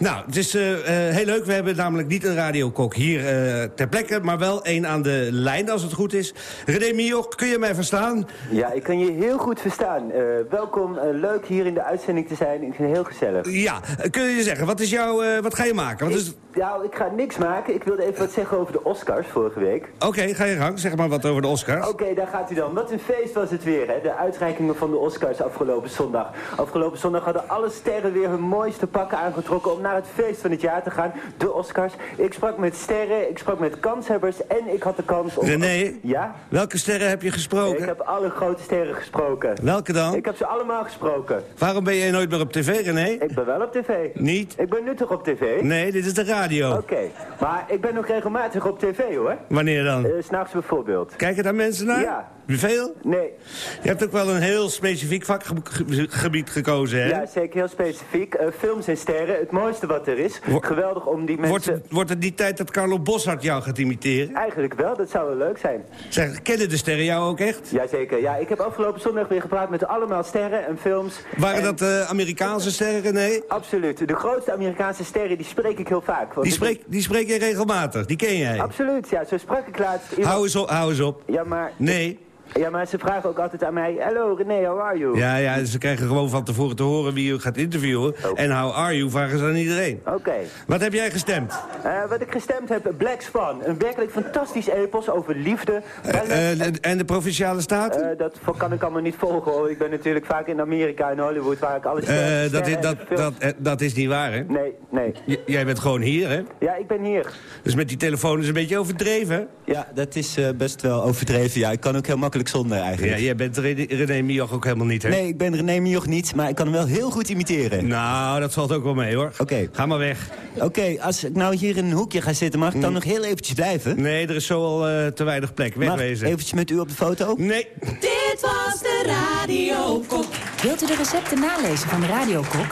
Nou, het is eh, eh, heel leuk. We hebben namelijk niet een radiokok hier eh, ter plekke... maar wel een aan de lijn, als het goed is. René Mioch, kun je mij verstaan? Ja, ik kan je heel goed verstaan. Welkom, leuk hier in de uitzending te zijn. Ik vind het heel gezellig. Ja, kun je zeggen, wat, is jouw, wat ga je maken? Wat is... Ik, nou, ik ga niks maken. Ik wilde even wat zeggen over de Oscars vorige week. Oké, ga je gang. Zeg maar wat over de Oscars. Oké, daar gaat u dan. Wat een feest was het weer, hè? De uitreikingen van de Oscars afgelopen zondag. Afgelopen zondag hadden alle sterren weer hun mooiste pakken aangetrokken... om naar het feest van het jaar te gaan, de Oscars. Ik sprak met sterren, ik sprak met kanshebbers... en ik had de kans om... René? Ja? Welke sterren heb je gesproken? Ik heb alle grote sterren gesproken. Welke dan? Ik heb ze allemaal gesproken. Waarom ben jij nooit meer op tv, René? Ik ben wel op tv. Niet? Ik ben nu toch op tv? Nee, dit is de radio. Oké, maar ik ben nog regelmatig op tv hoor. Wanneer dan? Uh, S'nachts bijvoorbeeld. Kijken daar mensen naar? Ja. Veel? Nee. Je hebt ook wel een heel specifiek vakgebied gekozen, hè? Ja, zeker heel specifiek. Uh, films en sterren, het mooiste wat er is. Geweldig om die mensen... Wordt het, wordt het niet tijd dat Carlo Boshart jou gaat imiteren? Eigenlijk wel, dat zou wel leuk zijn. Zeg, kennen de sterren jou ook echt? Jazeker, ja. Ik heb afgelopen zondag weer gepraat met allemaal sterren en films. Waren en... dat uh, Amerikaanse sterren, nee? Absoluut. De grootste Amerikaanse sterren, die spreek ik heel vaak. Die spreek, die spreek je regelmatig, die ken jij? Absoluut, ja. Zo sprak ik laatst. Iemand... Hou eens op, hou eens op. Ja, maar... Nee. Ja, maar ze vragen ook altijd aan mij... Hallo René, how are you? Ja, ja, ze krijgen gewoon van tevoren te horen wie je gaat interviewen. Oh. En how are you vragen ze aan iedereen. Oké. Okay. Wat heb jij gestemd? Uh, wat ik gestemd heb, Black Swan. Een werkelijk fantastisch epos over liefde. Uh, uh, en de Provinciale Staten? dat kan ik allemaal niet volgen hoor. Ik ben natuurlijk vaak in Amerika en Hollywood waar ik alles... Uh, dat, is, dat, dat, dat is niet waar, hè? Nee, nee. J jij bent gewoon hier, hè? Ja, ik ben hier. Dus met die telefoon is een beetje overdreven? Ja, dat is best wel overdreven. Ja, ik kan ook heel makkelijk zonder eigenlijk. Ja, jij bent René Mioch ook helemaal niet, hè? Nee, ik ben René Mioch niet, maar ik kan hem wel heel goed imiteren. Nou, dat valt ook wel mee, hoor. Oké. Okay. Ga maar weg. Oké, okay, als ik nou hier in een hoekje ga zitten, mag ik dan mm. nog heel eventjes blijven? Nee, er is zo al uh, te weinig plek. Wegwezen. Mag eventjes met u op de foto? Nee. Dit was de Radiokok. Wilt u de recepten nalezen van de Radiokok?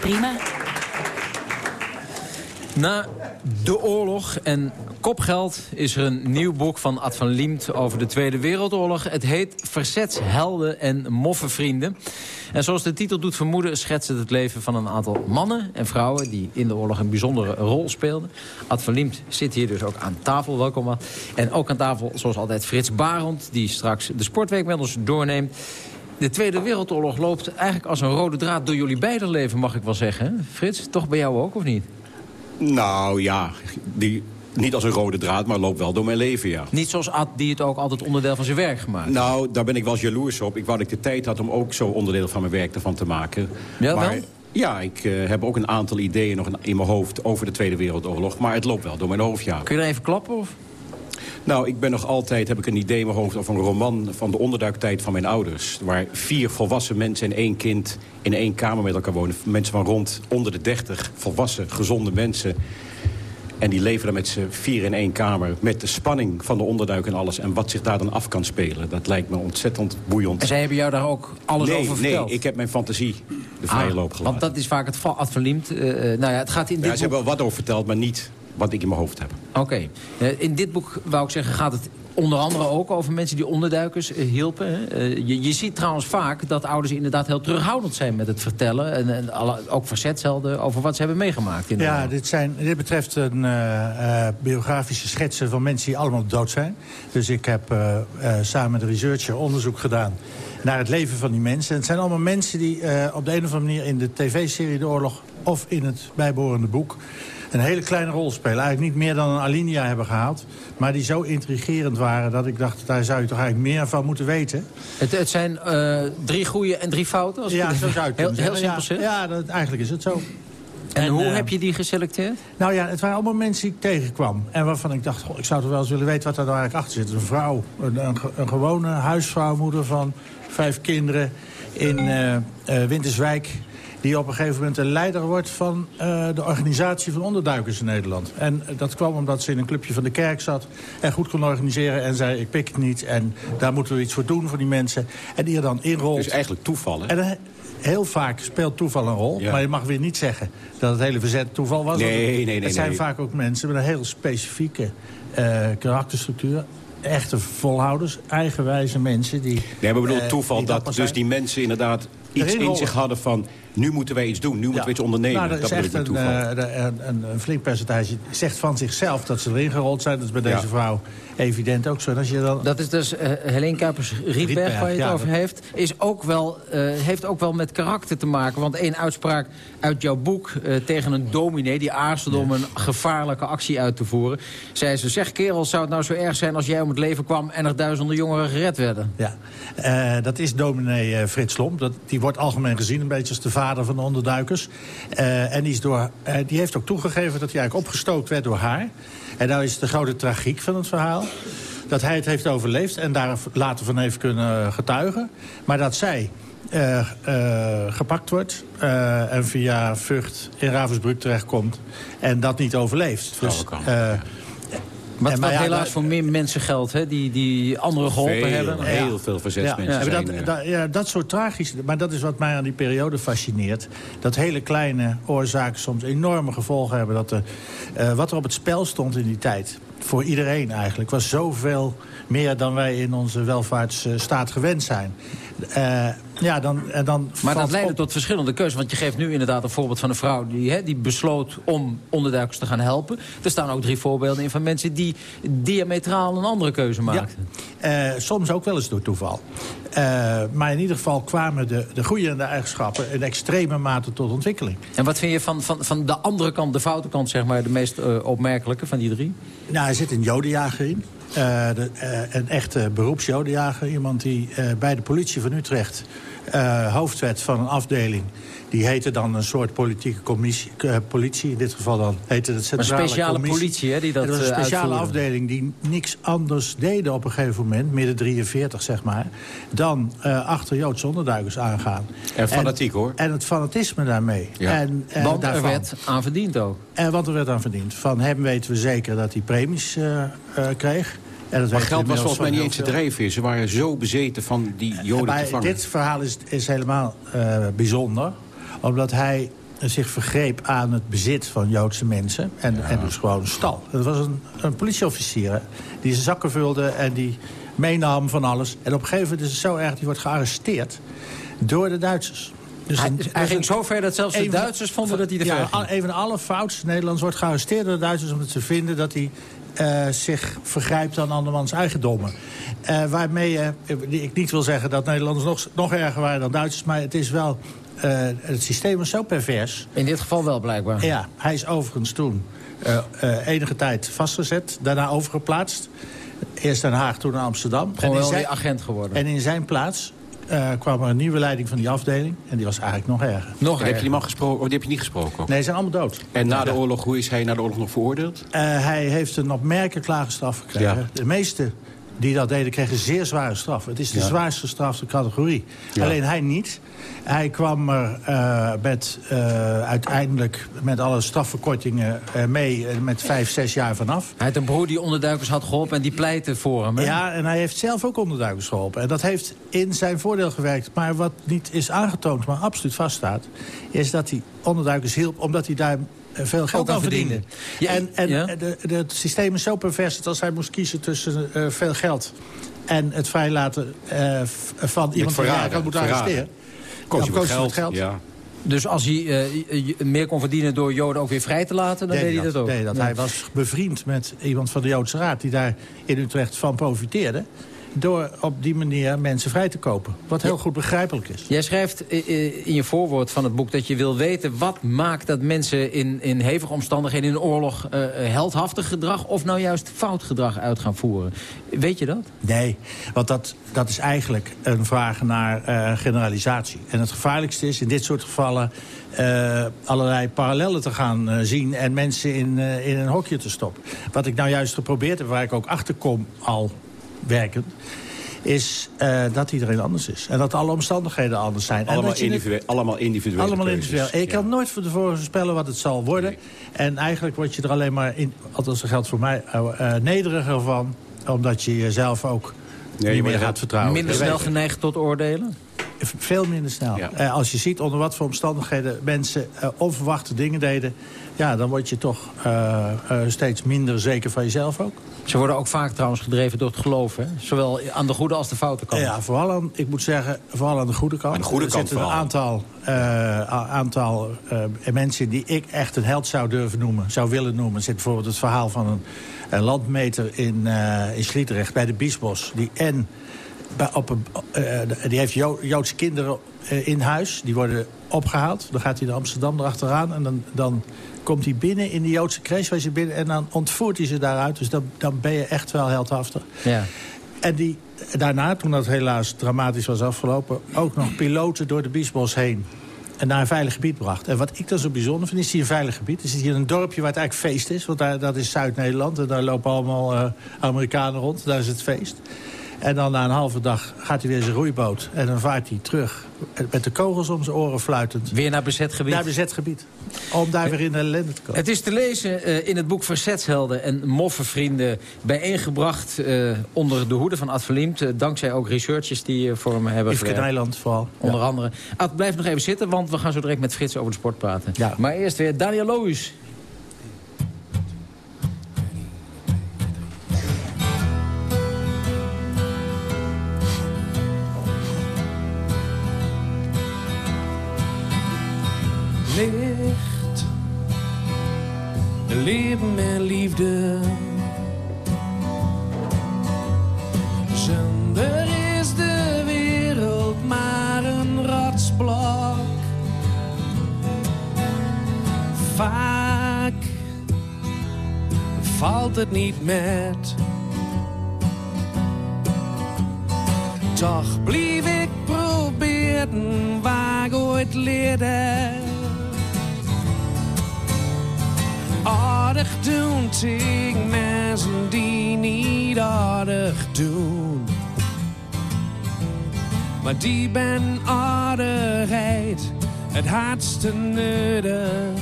Prima. Na de oorlog en kopgeld is er een nieuw boek van Ad van Liemt over de Tweede Wereldoorlog. Het heet Verzetshelden en moffenvrienden. En zoals de titel doet vermoeden schetst het het leven van een aantal mannen en vrouwen... die in de oorlog een bijzondere rol speelden. Ad van Liemt zit hier dus ook aan tafel, welkom. En ook aan tafel, zoals altijd, Frits Barend... die straks de sportweek met ons doorneemt. De Tweede Wereldoorlog loopt eigenlijk als een rode draad door jullie beide leven, mag ik wel zeggen. Frits, toch bij jou ook, of niet? Nou ja, die, niet als een rode draad, maar loopt wel door mijn leven, ja. Niet zoals Ad, die het ook altijd onderdeel van zijn werk gemaakt Nou, daar ben ik wel jaloers op. Ik wou dat ik de tijd had om ook zo onderdeel van mijn werk ervan te maken. Ja, maar, wel? Ja, ik uh, heb ook een aantal ideeën nog in mijn hoofd over de Tweede Wereldoorlog. Maar het loopt wel door mijn hoofd, ja. Kun je er even klappen, of? Nou, ik ben nog altijd, heb ik een idee in mijn hoofd over een roman van de onderduiktijd van mijn ouders. Waar vier volwassen mensen en één kind in één kamer met elkaar wonen. Mensen van rond onder de dertig, volwassen, gezonde mensen. En die leven dan met z'n vier in één kamer. Met de spanning van de onderduik en alles. En wat zich daar dan af kan spelen. Dat lijkt me ontzettend boeiend. En zij hebben jou daar ook alles nee, over verteld? Nee, ik heb mijn fantasie de vrije ah, loop gelaten. Want dat is vaak het Ad verliemd. Uh, nou ja, het gaat in dit ja, boek... ze hebben wel wat over verteld, maar niet wat ik in mijn hoofd heb. Oké. Okay. Uh, in dit boek, wou ik zeggen, gaat het onder andere ook over mensen die onderduikers uh, hielpen. Uh, je, je, ziet trouwens vaak dat ouders inderdaad heel terughoudend zijn met het vertellen. En, en alle, ook verzetshelden over wat ze hebben meegemaakt. In ja, dit, zijn, dit betreft een uh, biografische schetsen van mensen die allemaal dood zijn. Dus ik heb samen met de researcher onderzoek gedaan naar het leven van die mensen. En het zijn allemaal mensen die op de een of andere manier in de tv-serie De Oorlog... of in het bijbehorende boek een hele kleine rol spelen. Eigenlijk niet meer dan een Alinea hebben gehaald. Maar die zo intrigerend waren dat ik dacht... daar zou je toch eigenlijk meer van moeten weten. Het, het zijn uh, drie goede en drie fouten? Als ja, ik zo zou je heel, heel simpel zeggen. Ja, dat, eigenlijk is het zo. En, en hoe uh, heb je die geselecteerd? Nou ja, het waren allemaal mensen die ik tegenkwam. En waarvan ik dacht, goh, ik zou toch wel eens willen weten wat daar nou eigenlijk achter zit. Een vrouw, een, een, een gewone huisvrouwmoeder van vijf kinderen in uh, Winterswijk die op een gegeven moment een leider wordt van uh, de organisatie van onderduikers in Nederland. En uh, dat kwam omdat ze in een clubje van de kerk zat en goed kon organiseren en zei ik pik het niet en daar moeten we iets voor doen voor die mensen. En die er dan inrolt. Dus eigenlijk toeval, hè? En, uh, heel vaak speelt toeval een rol, Ja. maar je mag weer niet zeggen dat het hele verzet toeval was. Nee, nee, nee, Het zijn nee. vaak ook mensen met een heel specifieke uh, karakterstructuur. Echte volhouders, eigenwijze mensen die... Nee, maar bedoel eh, toeval dat dus die mensen inderdaad iets in zich hadden van... nu moeten wij iets doen, nu moeten we iets ondernemen. Nou, dat, is echt een, eh, een, een, een flink percentage. Zegt van zichzelf dat ze erin gerold zijn. Dat is bij deze vrouw evident ook zo. En als je dan... Dat is dus uh, Helene Kuipers-Rietberg Rietberg, waar je het ja, over dat- heeft. Is ook wel, uh, heeft ook wel met karakter te maken. Want één uitspraak uit jouw boek uh, tegen een dominee... die aarzelde om een gevaarlijke actie uit te voeren. Zei ze, zeg kerel, zou het nou zo erg zijn... als jij om het leven kwam en er duizenden jongeren gered werden? Ja, Eh, dat is dominee eh, Frits Lomp. Dat, die wordt algemeen gezien een beetje als de vader van de onderduikers. Eh, en die, is door, eh, die heeft ook toegegeven dat hij eigenlijk opgestookt werd door haar. En nou is de grote tragiek van het verhaal. Dat hij het heeft overleefd en daar later van heeft kunnen getuigen. Maar dat zij eh, eh, gepakt wordt eh, en via Vught in Ravensbrück terechtkomt. En dat niet overleeft. Dus, eh, Wat, wat ja, helaas voor meer mensen geldt, hè, die, die anderen geholpen Veel, hebben. heel veel verzetsmensen Ja, dat, dat, ja, dat soort tragisch. Maar dat is wat mij aan die periode fascineert. Dat hele kleine oorzaken soms enorme gevolgen hebben. Dat eh, wat er op het spel stond in die tijd, voor iedereen eigenlijk... was zoveel meer dan wij in onze welvaartsstaat gewend zijn. Eh, ja, dan, en dan Maar dat leidde op- tot verschillende keuzes. Want je geeft nu inderdaad een voorbeeld van een vrouw... die, hè, die besloot om onderduikers te gaan helpen. Er staan ook drie voorbeelden in van mensen... die diametraal een andere keuze maakten. Eh, soms ook wel eens door toeval. Eh, maar in ieder geval kwamen de, de goede en de eigenschappen... in extreme mate tot ontwikkeling. En wat vind je van, van, van de andere kant, de foute kant, zeg maar... de meest eh, opmerkelijke van die drie? Nou, er zit een jodenjager in. Eh, de, eh, een echte beroepsjodenjager. Iemand die eh, bij de politie van Utrecht eh, hoofd werd van een afdeling. Die heette dan een soort politieke commissie, eh, politie. In dit geval dan heette het Maar een centrale speciale commissie. politie, hè, die dat was een eh, speciale afdeling die niks anders deden op een gegeven moment... midden 43, zeg maar... dan eh, achter Joodse onderduikers aangaan. En fanatiek, hoor. En het fanatisme daarmee. Ja. En, Want er werd aan verdiend ook. En wat er werd aan verdiend. Van hem weten we zeker dat hij premies eh, eh, kreeg. En Maar geld was volgens mij niet eens te drijfveer. Ze waren zo bezeten van die joden te Maar vangen. dit verhaal is, is helemaal eh, bijzonder. Omdat hij zich vergreep aan het bezit van Joodse mensen. En, en dus gewoon stal. Dat was een, een politieofficier die zijn zakken vulde en die meenam van alles. En op een gegeven moment is het zo erg, die wordt gearresteerd door de Duitsers. Dus Hij- een- hij dus ging een- zo ver dat zelfs de een Duitsers vonden dat hij te ja, ging. een van de allerfoutste Nederlands wordt gearresteerd door de Duitsers... omdat ze vinden dat hij eh, zich vergrijpt aan andermans eigendommen. Eh, waarmee eh, ik niet wil zeggen dat Nederlanders nog, nog erger waren dan Duitsers... maar het is wel... eh, het systeem is zo pervers. In dit geval wel blijkbaar. Ja, hij is overigens toen enige tijd vastgezet. Daarna overgeplaatst. Eerst Den Haag, toen naar Amsterdam. Gewoon in wel zijn- weer agent geworden. En in zijn plaats eh, kwam er een nieuwe leiding van die afdeling. En die was eigenlijk nog erger. Nog heb je die man gesproken? Of die heb je niet gesproken ook? Nee, ze zijn allemaal dood. En na de oorlog, hoe is hij na de oorlog nog veroordeeld? Eh, hij heeft een opmerkelijk lage straf gekregen. Ja. De meeste die dat deden kregen zeer zware straf. Het is de Ja. zwaarst gestrafte categorie. Ja. Alleen hij niet. Hij kwam er eh, met, eh, uiteindelijk met alle strafverkortingen eh, mee... met vijf, zes jaar vanaf. Hij had een broer die onderduikers had geholpen en die pleitte voor hem. hè? Ja, en hij heeft zelf ook onderduikers geholpen. En dat heeft in zijn voordeel gewerkt. Maar wat niet is aangetoond, maar absoluut vaststaat... is dat hij onderduikers hielp omdat hij daar veel geld aan verdiende. Ja, en en ja. de, de, het systeem is zo pervers dat als hij moest kiezen tussen eh, veel geld... en het vrijlaten eh, van iemand die hij had moeten verraden. arresteren... Koos dan je koos voor hij het geld. Ja. Dus als hij eh, meer kon verdienen door Joden ook weer vrij te laten, dan deed hij dat ook. deed dat. Hij was bevriend met iemand van de Joodse Raad... die daar in Utrecht van profiteerde. Door op die manier mensen vrij te kopen. Wat heel goed begrijpelijk is. Jij schrijft eh, eh, in je voorwoord van het boek dat je wil weten... wat maakt dat mensen in, in hevige omstandigheden in een oorlog... Uh, heldhaftig gedrag of nou juist fout gedrag uit gaan voeren. Weet je dat? Nee, want dat, dat is eigenlijk een vraag naar uh, generalisatie. En het gevaarlijkste is in dit soort gevallen... Uh, allerlei parallellen te gaan uh, zien en mensen in, uh, in een hokje te stoppen. Wat ik nou juist geprobeerd heb, waar ik ook achter kom al werkend is uh, dat iedereen anders is. En dat alle omstandigheden anders zijn. Allemaal, en individueel, het, allemaal individueel. Allemaal individueel. Ik kan nooit van tevoren voorspellen wat het zal worden. Nee. En eigenlijk word je er alleen maar, in, althans dat geldt voor mij, uh, nederiger van. Omdat je jezelf ook nee, niet meer gaat vertrouwen. Minder snel geneigd tot oordelen? Veel minder snel. Ja. Uh, als je ziet onder wat voor omstandigheden mensen uh, onverwachte dingen deden... ja, dan word je toch uh, steeds minder zeker van jezelf ook. Ze worden ook vaak trouwens gedreven door het geloof, hè? Zowel aan de goede als de foute kant. Ja, vooral aan, ik moet zeggen, vooral aan de goede kant. Aan de goede er kant zitten een aantal, aantal mensen die ik echt een held zou durven noemen, zou willen noemen. Er zit bijvoorbeeld het verhaal van een, een landmeter in, in Sliedrecht bij de Biesbos... die en op een, uh, die heeft jo Joodse kinderen uh, in huis. Die worden opgehaald. Dan gaat hij naar Amsterdam erachteraan. En dan, dan komt hij binnen in de Joodse ze binnen. En dan ontvoert hij ze daaruit. Dus dan, dan ben je echt wel heldhaftig. Ja. En die, daarna, toen dat helaas dramatisch was afgelopen... ook nog piloten door de Biesbos heen en naar een veilig gebied bracht. En wat ik dan zo bijzonder vind, is hier een veilig gebied. is hier een dorpje waar het eigenlijk feest is. Want daar, dat is Zuid-Nederland. En daar lopen allemaal uh, Amerikanen rond. Daar is het feest. En dan na een halve dag gaat hij weer zijn roeiboot. En dan vaart hij terug met de kogels om zijn oren fluitend. Weer naar bezet gebied? Naar bezet gebied. Om daar weer in de ellende te komen. Het is te lezen uh, in het boek Verzetshelden en Moffenvrienden... bijeengebracht uh, onder de hoede van Ad Verliemt. Uh, dankzij ook researchers die voor me hebben Yveske Nijland vooral. Onder ja. andere. Ad, blijf nog even zitten, want we gaan zo direct met Frits over de sport praten. Ja. Maar eerst weer Daniel Loos. Leven en liefde. Zonder is de wereld maar een rotsblok. Vaak valt het niet met. Toch blief ik proberen waar ik ooit leerde. Aardig doen tegen mensen die niet aardig doen. Maar die ben aardigheid het hardste nodig.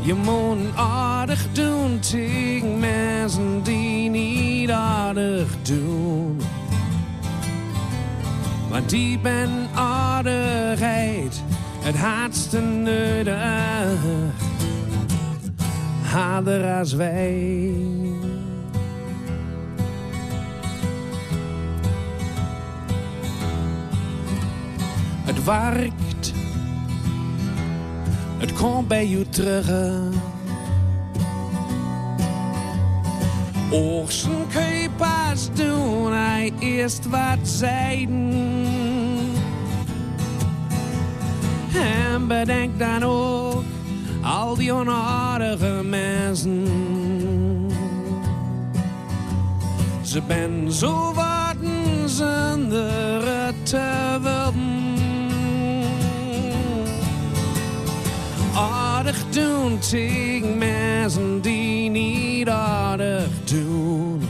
Je moet aardig doen tegen mensen die niet aardig doen. Maar die ben aardigheid het hardste nodig. Harder als wij. Het werkt. Het komt bij je terug. Oogsten kun je pas doen, hij eerst wat zeiden. En bedenk dan ook al die onaardige mensen. Ze ben zo warten zonder het te willen. Aardig doen tegen mensen die niet aardig doen.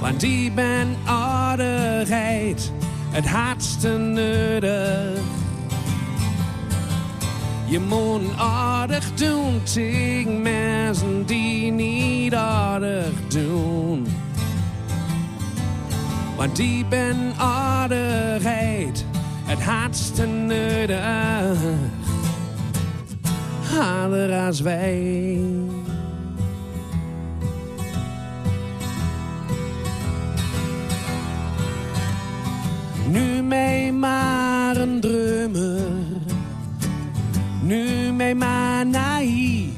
Want die ben aardigheid het hardste nodig. Je moet aardig doen tegen mensen die niet aardig doen. Want die ben aardigheid het hardste nodig. Harder als wij. Nu mij maar een drummer, nu mij maar naïef.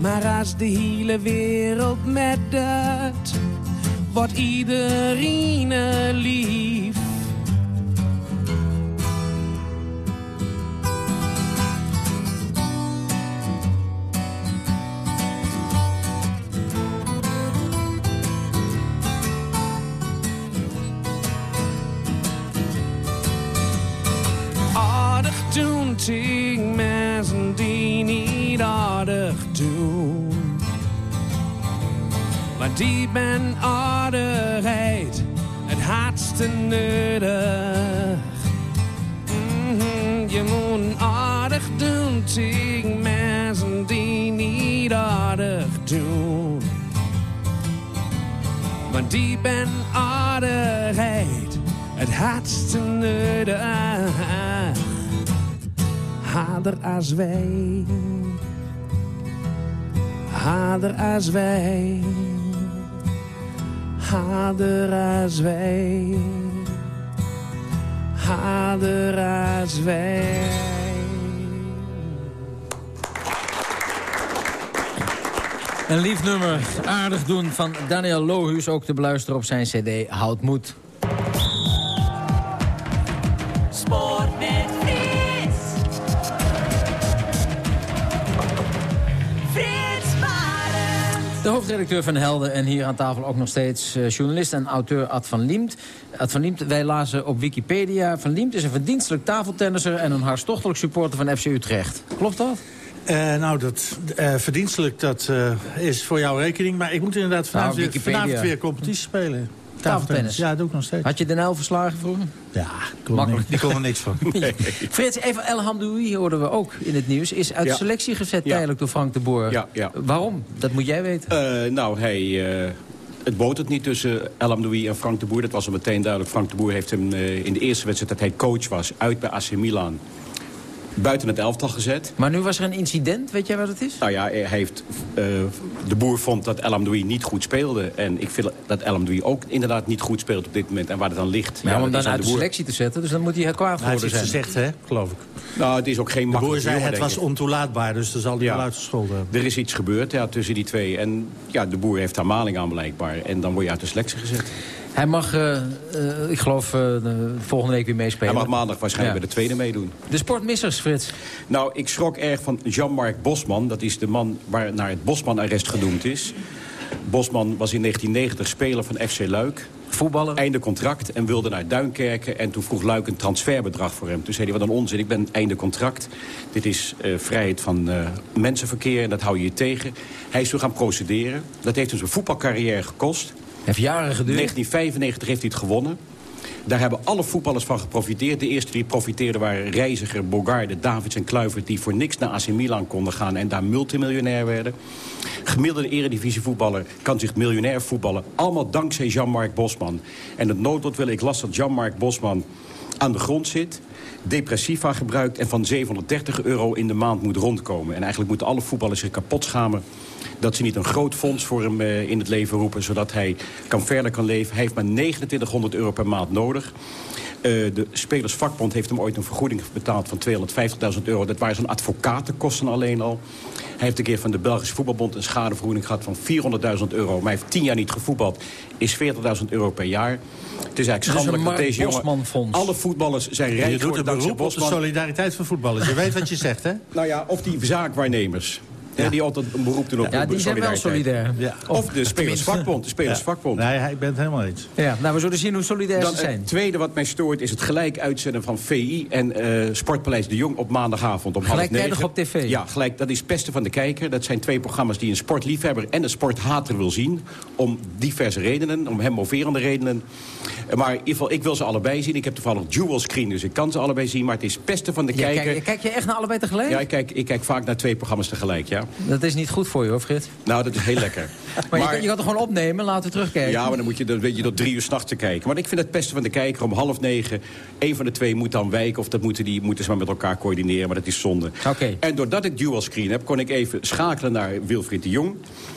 Maar als de hele wereld met dat, wordt iedereen lief. Die niet aardig doen. Maar die ben aardigheid het hardste nodig. Mhm, Je moet aardig doen tegen mensen die niet aardig doen. Maar die ben aardigheid het hardste nodig. Hader wij. Hader als wij. Hader als wij. Hader wij. Een lief nummer, aardig doen van Daniel Lohuus. Ook te beluisteren op zijn cd Houd Moed. De hoofdredacteur van Helden en hier aan tafel ook nog steeds eh, journalist en auteur Ad van Liemt. Ad van Liemt, wij lazen op Wikipedia... Van Liemt is een verdienstelijk tafeltennisser en een hartstochtelijk supporter van FC Utrecht. Klopt dat? Eh, nou, dat eh, verdienstelijk dat, is voor jouw rekening. Maar ik moet inderdaad vanavond, Nou, Wikipedia. vanavond weer competitie spelen. Tafeltennis? Ja, dat doe ik nog steeds. Had je de Nijl verslagen vroeger? Ja, ik kon er Makkelijk. niks- die kon er niks van. (laughs) Frits, even El Hamdoui hoorden we ook in het nieuws. Is uit Ja. selectie gezet Ja. tijdelijk door Frank de Boer. Ja, ja. Waarom? Dat moet jij weten. Eh, nou, hij... eh, het botert niet tussen El Amdoui en Frank de Boer. Dat was al meteen duidelijk. Frank de Boer heeft hem eh, in de eerste wedstrijd dat hij coach was... uit bij AC Milan buiten het elftal gezet. Maar nu was er een incident, weet jij wat het is? Nou ja, hij heeft, eh, de boer vond dat El Amdoui niet goed speelde. En ik vind dat El Amdoui ook inderdaad niet goed speelt op dit moment. En waar het dan ligt... Maar om hem dan uit de selectie te zetten, dus dan moet hij het kwaad Hij heeft geworden iets zijn. gezegd, hè, geloof ik. Nou, het is ook geen De boer zei, jongen, het was ik. ontoelaatbaar, dus dan zal hij Ja. wel uitgescholden hebben. Er is iets gebeurd ja, tussen die twee. En ja, de boer heeft daar maling aan blijkbaar. En dan word je uit de selectie gezet. Hij mag, eh, eh, ik geloof, eh, de volgende week weer meespelen. Hij mag maandag waarschijnlijk Ja. bij de tweede meedoen. De sportmissers, Frits. Nou, ik schrok erg van Jean-Marc Bosman. Dat is de man waar naar het Bosman-arrest genoemd is. Bosman was in 1990 speler van FC Luik. Voetballer. Einde contract en wilde naar Duinkerken. En toen vroeg Luik een transferbedrag voor hem. Toen zei hij, wat een onzin, ik ben einde contract. Dit is vrijheid van mensenverkeer en dat hou je je tegen. Hij is toen gaan procederen. Dat heeft hem zijn voetbalcarrière gekost. Heeft jaren geduurd. 1995 heeft hij het gewonnen. Daar hebben alle voetballers van geprofiteerd. De eerste die profiteerden waren Reiziger, Bogarde, Davids en Kluivert... die voor niks naar AC Milan konden gaan en daar multimiljonair werden. Gemiddelde eredivisievoetballer kan zich miljonair voetballen. Allemaal dankzij Jean-Marc Bosman. En het noodlot wil ik las dat Jean-Marc Bosman aan de grond zit... depressiva gebruikt en van 730 euro in de maand moet rondkomen. En eigenlijk moeten alle voetballers zich kapot schamen dat ze niet een groot fonds voor hem eh, in het leven roepen... zodat hij kan verder kan leven. Hij heeft maar 2900 euro per maand nodig. Eh, de Spelersvakbond heeft hem ooit een vergoeding betaald van 250.000 euro. Dat waren zijn advocatenkosten alleen al. Hij heeft een keer van de Belgische Voetbalbond een schadevergoeding gehad van 400.000 euro. Maar hij heeft 10 jaar niet gevoetbald. Is 40.000 euro per jaar. Het is eigenlijk schandelijk dat deze jongen... Alle voetballers zijn rijk Je doet een dankzij beroep op de solidariteit van voetballers. Je weet wat je zegt, hè? (laughs) Nou ja, of die zaakwaarnemers. Hè, die altijd een beroep doen op Ja, de die zijn wel solidair. Ja. Of de Spelersvakbond. De Spelersvakbond. Nee, hij bent het helemaal eens. Ja, nou, we zullen zien hoe solidair Dan ze zijn. het tweede wat mij stoort is het gelijk uitzenden van VI en eh, Sportpaleis de Jong op maandagavond om half Gelijktijdig negen. op tv? Ja, gelijk, dat is pesten van de kijker. Dat zijn twee programma's die een sportliefhebber en een sporthater wil zien. Om diverse redenen, om hem moverende redenen. Eh, Maar in ieder geval, ik wil ze allebei zien. Ik heb toevallig dual screen, dus ik kan ze allebei zien. Maar het is pesten van de Ja, kijker. kijk, kijk je echt naar allebei tegelijk? Ja, ik kijk, ik kijk vaak naar twee programma's tegelijk, ja. Dat is niet goed voor je, hoor, Frits. Nou, dat is heel lekker. (laughs) Maar, je, kan, je kan het gewoon opnemen en laten terugkijken. Ja, maar dan moet je, dan weet je tot drie uur s'nachts te kijken. Maar ik vind het pesten van de kijker om half negen... één van de twee moet dan wijken of dat moeten, die, moeten ze maar met elkaar coördineren. Maar dat is zonde. Oké. En doordat ik dual screen heb, kon ik even schakelen naar Wilfried de Jong.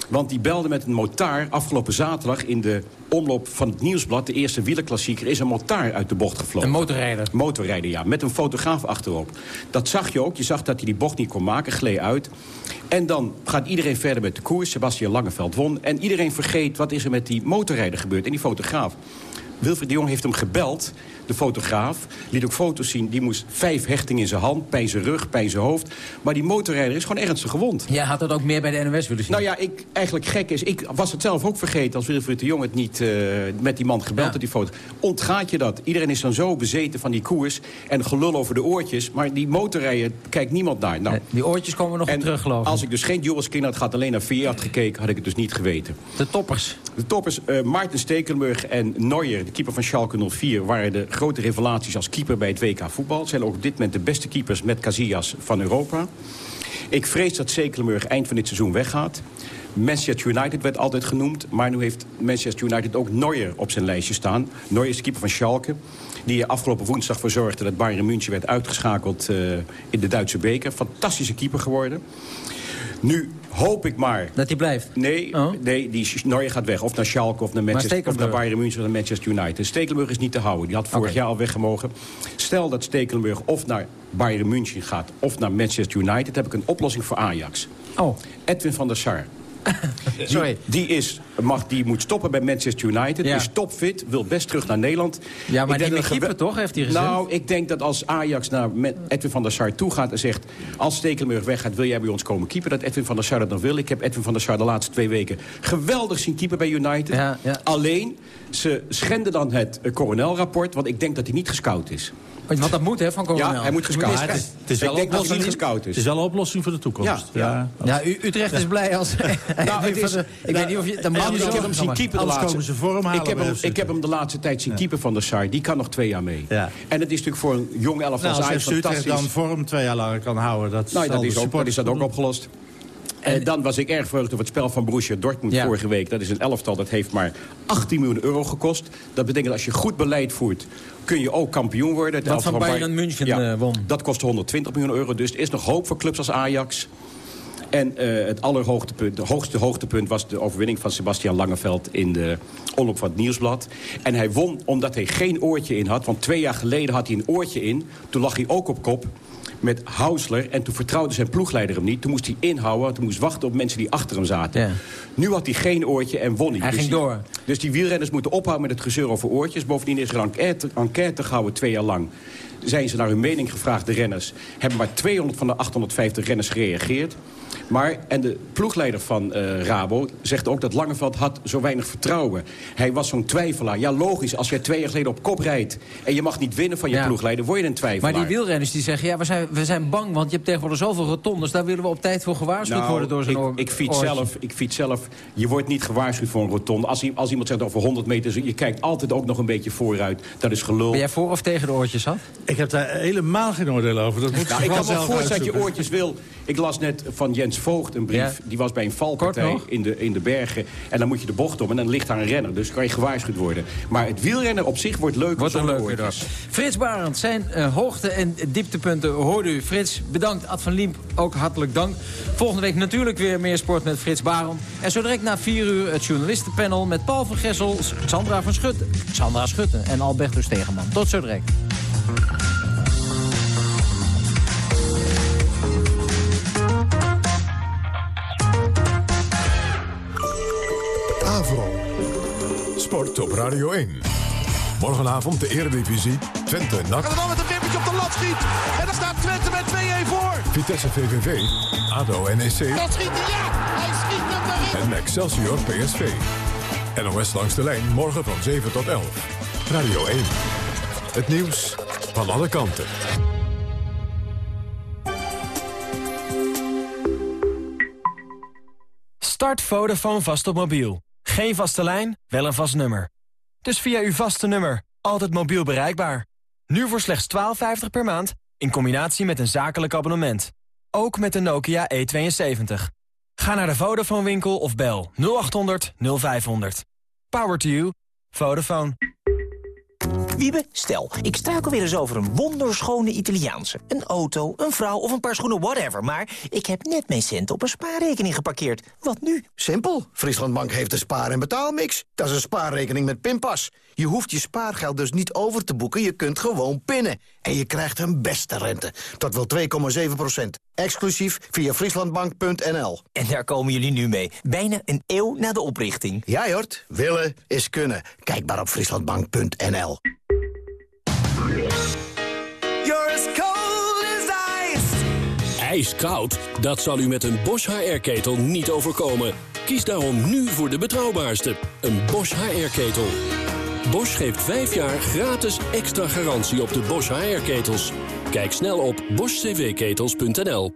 Want die belde met een motaar afgelopen zaterdag... in de omloop van het Nieuwsblad, de eerste wielerklassieker... is een motaar uit de bocht gevlogen. Een motorrijder. Motorrijder, ja. Met een fotograaf achterop. Dat zag je ook. Je zag dat hij die bocht niet kon maken. Gleed uit. En dan gaat iedereen verder met de koers. Sebastian Langeveld won. En iedereen vergeet wat is er met die motorrijder gebeurd en die fotograaf. Wilfried de Jong heeft hem gebeld, de fotograaf. Liet ook foto's zien. Die moest vijf hechtingen in zijn hand, pijn zijn rug, pijn zijn hoofd. Maar die motorrijder is gewoon ernstig gewond. Jij had dat ook meer bij de NOS willen zien. Nou ja, ik, eigenlijk gek is, ik was het zelf ook vergeten... als Wilfried de Jong het niet uh, met die man gebeld had, die foto. Ontgaat je dat? Iedereen is dan zo bezeten van die koers en gelul over de oortjes. Maar die motorrijder kijkt niemand naar. Nou, die oortjes komen nog en terug, geloof ik. als ik dus geen King had gehad, alleen naar Fiat had gekeken... had ik het dus niet geweten. De toppers? De toppers, uh, Maarten Stekelenburg en Neuer, de keeper van Schalke 04... waren de grote revelaties als keeper bij het WK voetbal. Zijn ook op dit moment de beste keepers met Casillas van Europa. Ik vrees dat Stekelenburg eind van dit seizoen weggaat. Manchester United werd altijd genoemd. Maar nu heeft Manchester United ook Neuer op zijn lijstje staan. Neuer is de keeper van Schalke. Die afgelopen woensdag voor zorgde dat Bayern München werd uitgeschakeld uh, in de Duitse beker. Fantastische keeper geworden. Nu hoop ik maar... Dat hij blijft? Nee, oh. nee die Neuer gaat weg. Of naar Schalke, of naar, Manchester, of naar Bayern München, of naar Manchester United. Stekelenburg is niet te houden. Die had vorig okay. jaar al weggemogen. Stel dat Stekelenburg of naar Bayern München gaat... of naar Manchester United, heb ik een oplossing voor Ajax. Oh. Edwin van der Sar. Sorry. Die, die, is, mag, die moet stoppen bij Manchester United. Ja. Is topfit, wil best terug naar Nederland. Ja, maar die keeper toch, heeft hij gezegd? Nou, ik denk dat als Ajax naar Edwin van der Sar toe gaat en zegt... als Stekelenburg weggaat, wil jij bij ons komen keeper? Dat Edwin van der Sar dat dan wil. Ik heb Edwin van der Sar de laatste twee weken geweldig zien keeper bij United. Ja, ja. Alleen, ze schenden dan het uh, coronelrapport... want ik denk dat hij niet gescout is. Want dat moet, hè, van Coronel. Ja, hij moet gescout ja, het is, het is wel ik denk dat hij niet gescout is. Het is wel een oplossing voor de toekomst. Ja, ja. ja Utrecht is blij als... (laughs) nou, (laughs) het is, ik weet niet of je... Dan nou, ik heb hem zien keeper de laatste... komen ze vorm halen ik heb, hem, ik heb hem de laatste tijd zien keeper van de Sar. Die kan nog twee jaar mee. Ja. En het is natuurlijk voor een jong elftal nou, als Utrecht dan vorm twee jaar lang kan houden... Dat nou, dat is, ook, dat is dat ook opgelost. En dan was ik erg verheugd over het spel van Borussia Dortmund ja. vorige week. Dat is een elftal, dat heeft maar 18 miljoen euro gekost. Dat betekent als je goed beleid voert, kun je ook kampioen worden. Wat van Bayern München ja, uh, won. Dat kostte 120 miljoen euro. Dus er is nog hoop voor clubs als Ajax. En uh, het allerhoogtepunt, het hoogste hoogtepunt was de overwinning van Sebastian Langeveld in de omloop van het Nieuwsblad. En hij won omdat hij geen oortje in had. Want twee jaar geleden had hij een oortje in. Toen lag hij ook op kop met Hausler. En toen vertrouwde zijn ploegleider hem niet. Toen moest hij inhouden, toen moest wachten op mensen die achter hem zaten. Ja. Nu had hij geen oortje en won hij. Hij dus ging die, door. Dus die wielrenners moeten ophouden met het gezeur over oortjes. Bovendien is er een enquête, enquête gehouden twee jaar lang. Zijn ze naar hun mening gevraagd, de renners. Hebben maar 200 van de 850 renners gereageerd. Maar, en de ploegleider van uh, Rabo zegt ook dat Langeveld had zo weinig vertrouwen. Hij was zo'n twijfelaar. Ja, logisch, als jij twee jaar geleden op kop rijdt... en je mag niet winnen van je Ja. ploegleider, word je een twijfelaar. Maar die wielrenners die zeggen, ja, we zijn, we zijn bang... want je hebt tegenwoordig zoveel rotondes... daar willen we op tijd voor gewaarschuwd Nou, worden door zo'n ik, ik, fiets oortje. zelf, ik fiets zelf. Je wordt niet gewaarschuwd voor een rotonde. Als, als iemand zegt over 100 meter... je kijkt altijd ook nog een beetje vooruit. Dat is gelul. Ben jij voor of tegen de oortjes af? Ik heb daar helemaal geen oordeel over. Dat moet Nou, ik kan me zelf voorstellen dat je oortjes wil. Ik las net van Jens Voogd een brief. Ja. Die was bij een valpartij in de, in de bergen. En dan moet je de bocht om en dan ligt daar een renner. Dus kan je gewaarschuwd worden. Maar het wielrennen op zich wordt leuker Wordt er zonder leuker oortjes. Frits Barend, zijn eh, hoogte- en dieptepunten hoorde u. Frits, bedankt. Ad van Liemp, ook hartelijk dank. Volgende week natuurlijk weer meer sport met Frits Barend. En zo direct na vier uur het journalistenpanel... met Paul van Gessel, Sandra van Schutten, Sandra Schutten en Albertus Stegeman. Tot zo direct. Sport op Radio 1. Morgenavond de Eredivisie. Twente NAC. En dan met een wippertje op de lat schiet. En dan staat Twente met 2-1 voor. Vitesse VVV. ADO NEC. Dat schiet hij, ja. Hij schiet hem erin. En Excelsior PSV. NOS langs de lijn morgen van 7 tot 11. Radio 1. Het nieuws van alle kanten. Start Vodafone vast op mobiel. Geen vaste lijn, wel een vast nummer. Dus via uw vaste nummer, altijd mobiel bereikbaar. Nu voor slechts 12,50 per maand, in combinatie met een zakelijk abonnement. Ook met de Nokia E72. Ga naar de Vodafone winkel of bel 0800 0500. Power to you. Vodafone. Wiebe, stel, ik struikel weer eens over een wonderschone Italiaanse. Een auto, een vrouw of een paar schoenen, whatever. Maar ik heb net mijn centen op een spaarrekening geparkeerd. Wat nu? Simpel. Frieslandbank heeft een spaar- en betaalmix. Dat is een spaarrekening met pinpas. Je hoeft je spaargeld dus niet over te boeken, je kunt gewoon pinnen. En je krijgt een beste rente. Tot wel 2,7 procent. Exclusief via frieslandbank.nl. En daar komen jullie nu mee. Bijna een eeuw na de oprichting. Ja, Jort. Willen is kunnen. Kijk maar op frieslandbank.nl. IJskoud? Dat zal u met een Bosch HR-ketel niet overkomen. Kies daarom nu voor de betrouwbaarste, een Bosch HR-ketel. Bosch geeft 5 jaar gratis extra garantie op de Bosch HR-ketels. Kijk snel op boschcvketels.nl.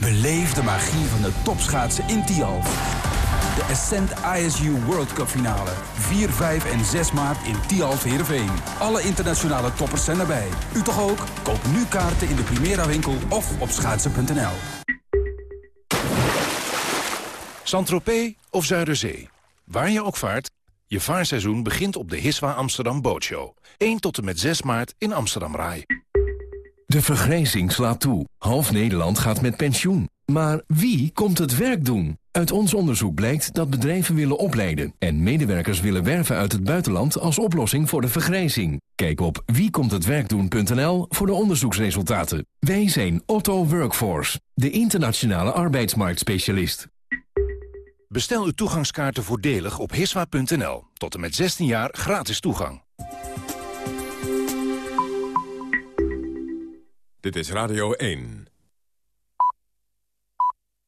Beleef de magie van de topschaatsen in Tialf. De Ascent ISU World Cup finale. 4, 5 en 6 maart in Tialf Heerenveen. Alle internationale toppers zijn erbij. U toch ook? Koop nu kaarten in de Primera winkel of op schaatsen.nl. Saint-Tropez of Zuiderzee. Waar je ook vaart, je vaarseizoen begint op de Hiswa Amsterdam Bootshow. 1 tot en met 6 maart in Amsterdam Rai. De vergrijzing slaat toe. Half Nederland gaat met pensioen. Maar wie komt het werk doen? Uit ons onderzoek blijkt dat bedrijven willen opleiden... en medewerkers willen werven uit het buitenland als oplossing voor de vergrijzing. Kijk op wiekomthetwerkdoen.nl voor de onderzoeksresultaten. Wij zijn Otto Workforce, de internationale arbeidsmarktspecialist. Bestel uw toegangskaarten voordelig op hiswa.nl. Tot en met 16 jaar gratis toegang. Dit is Radio 1.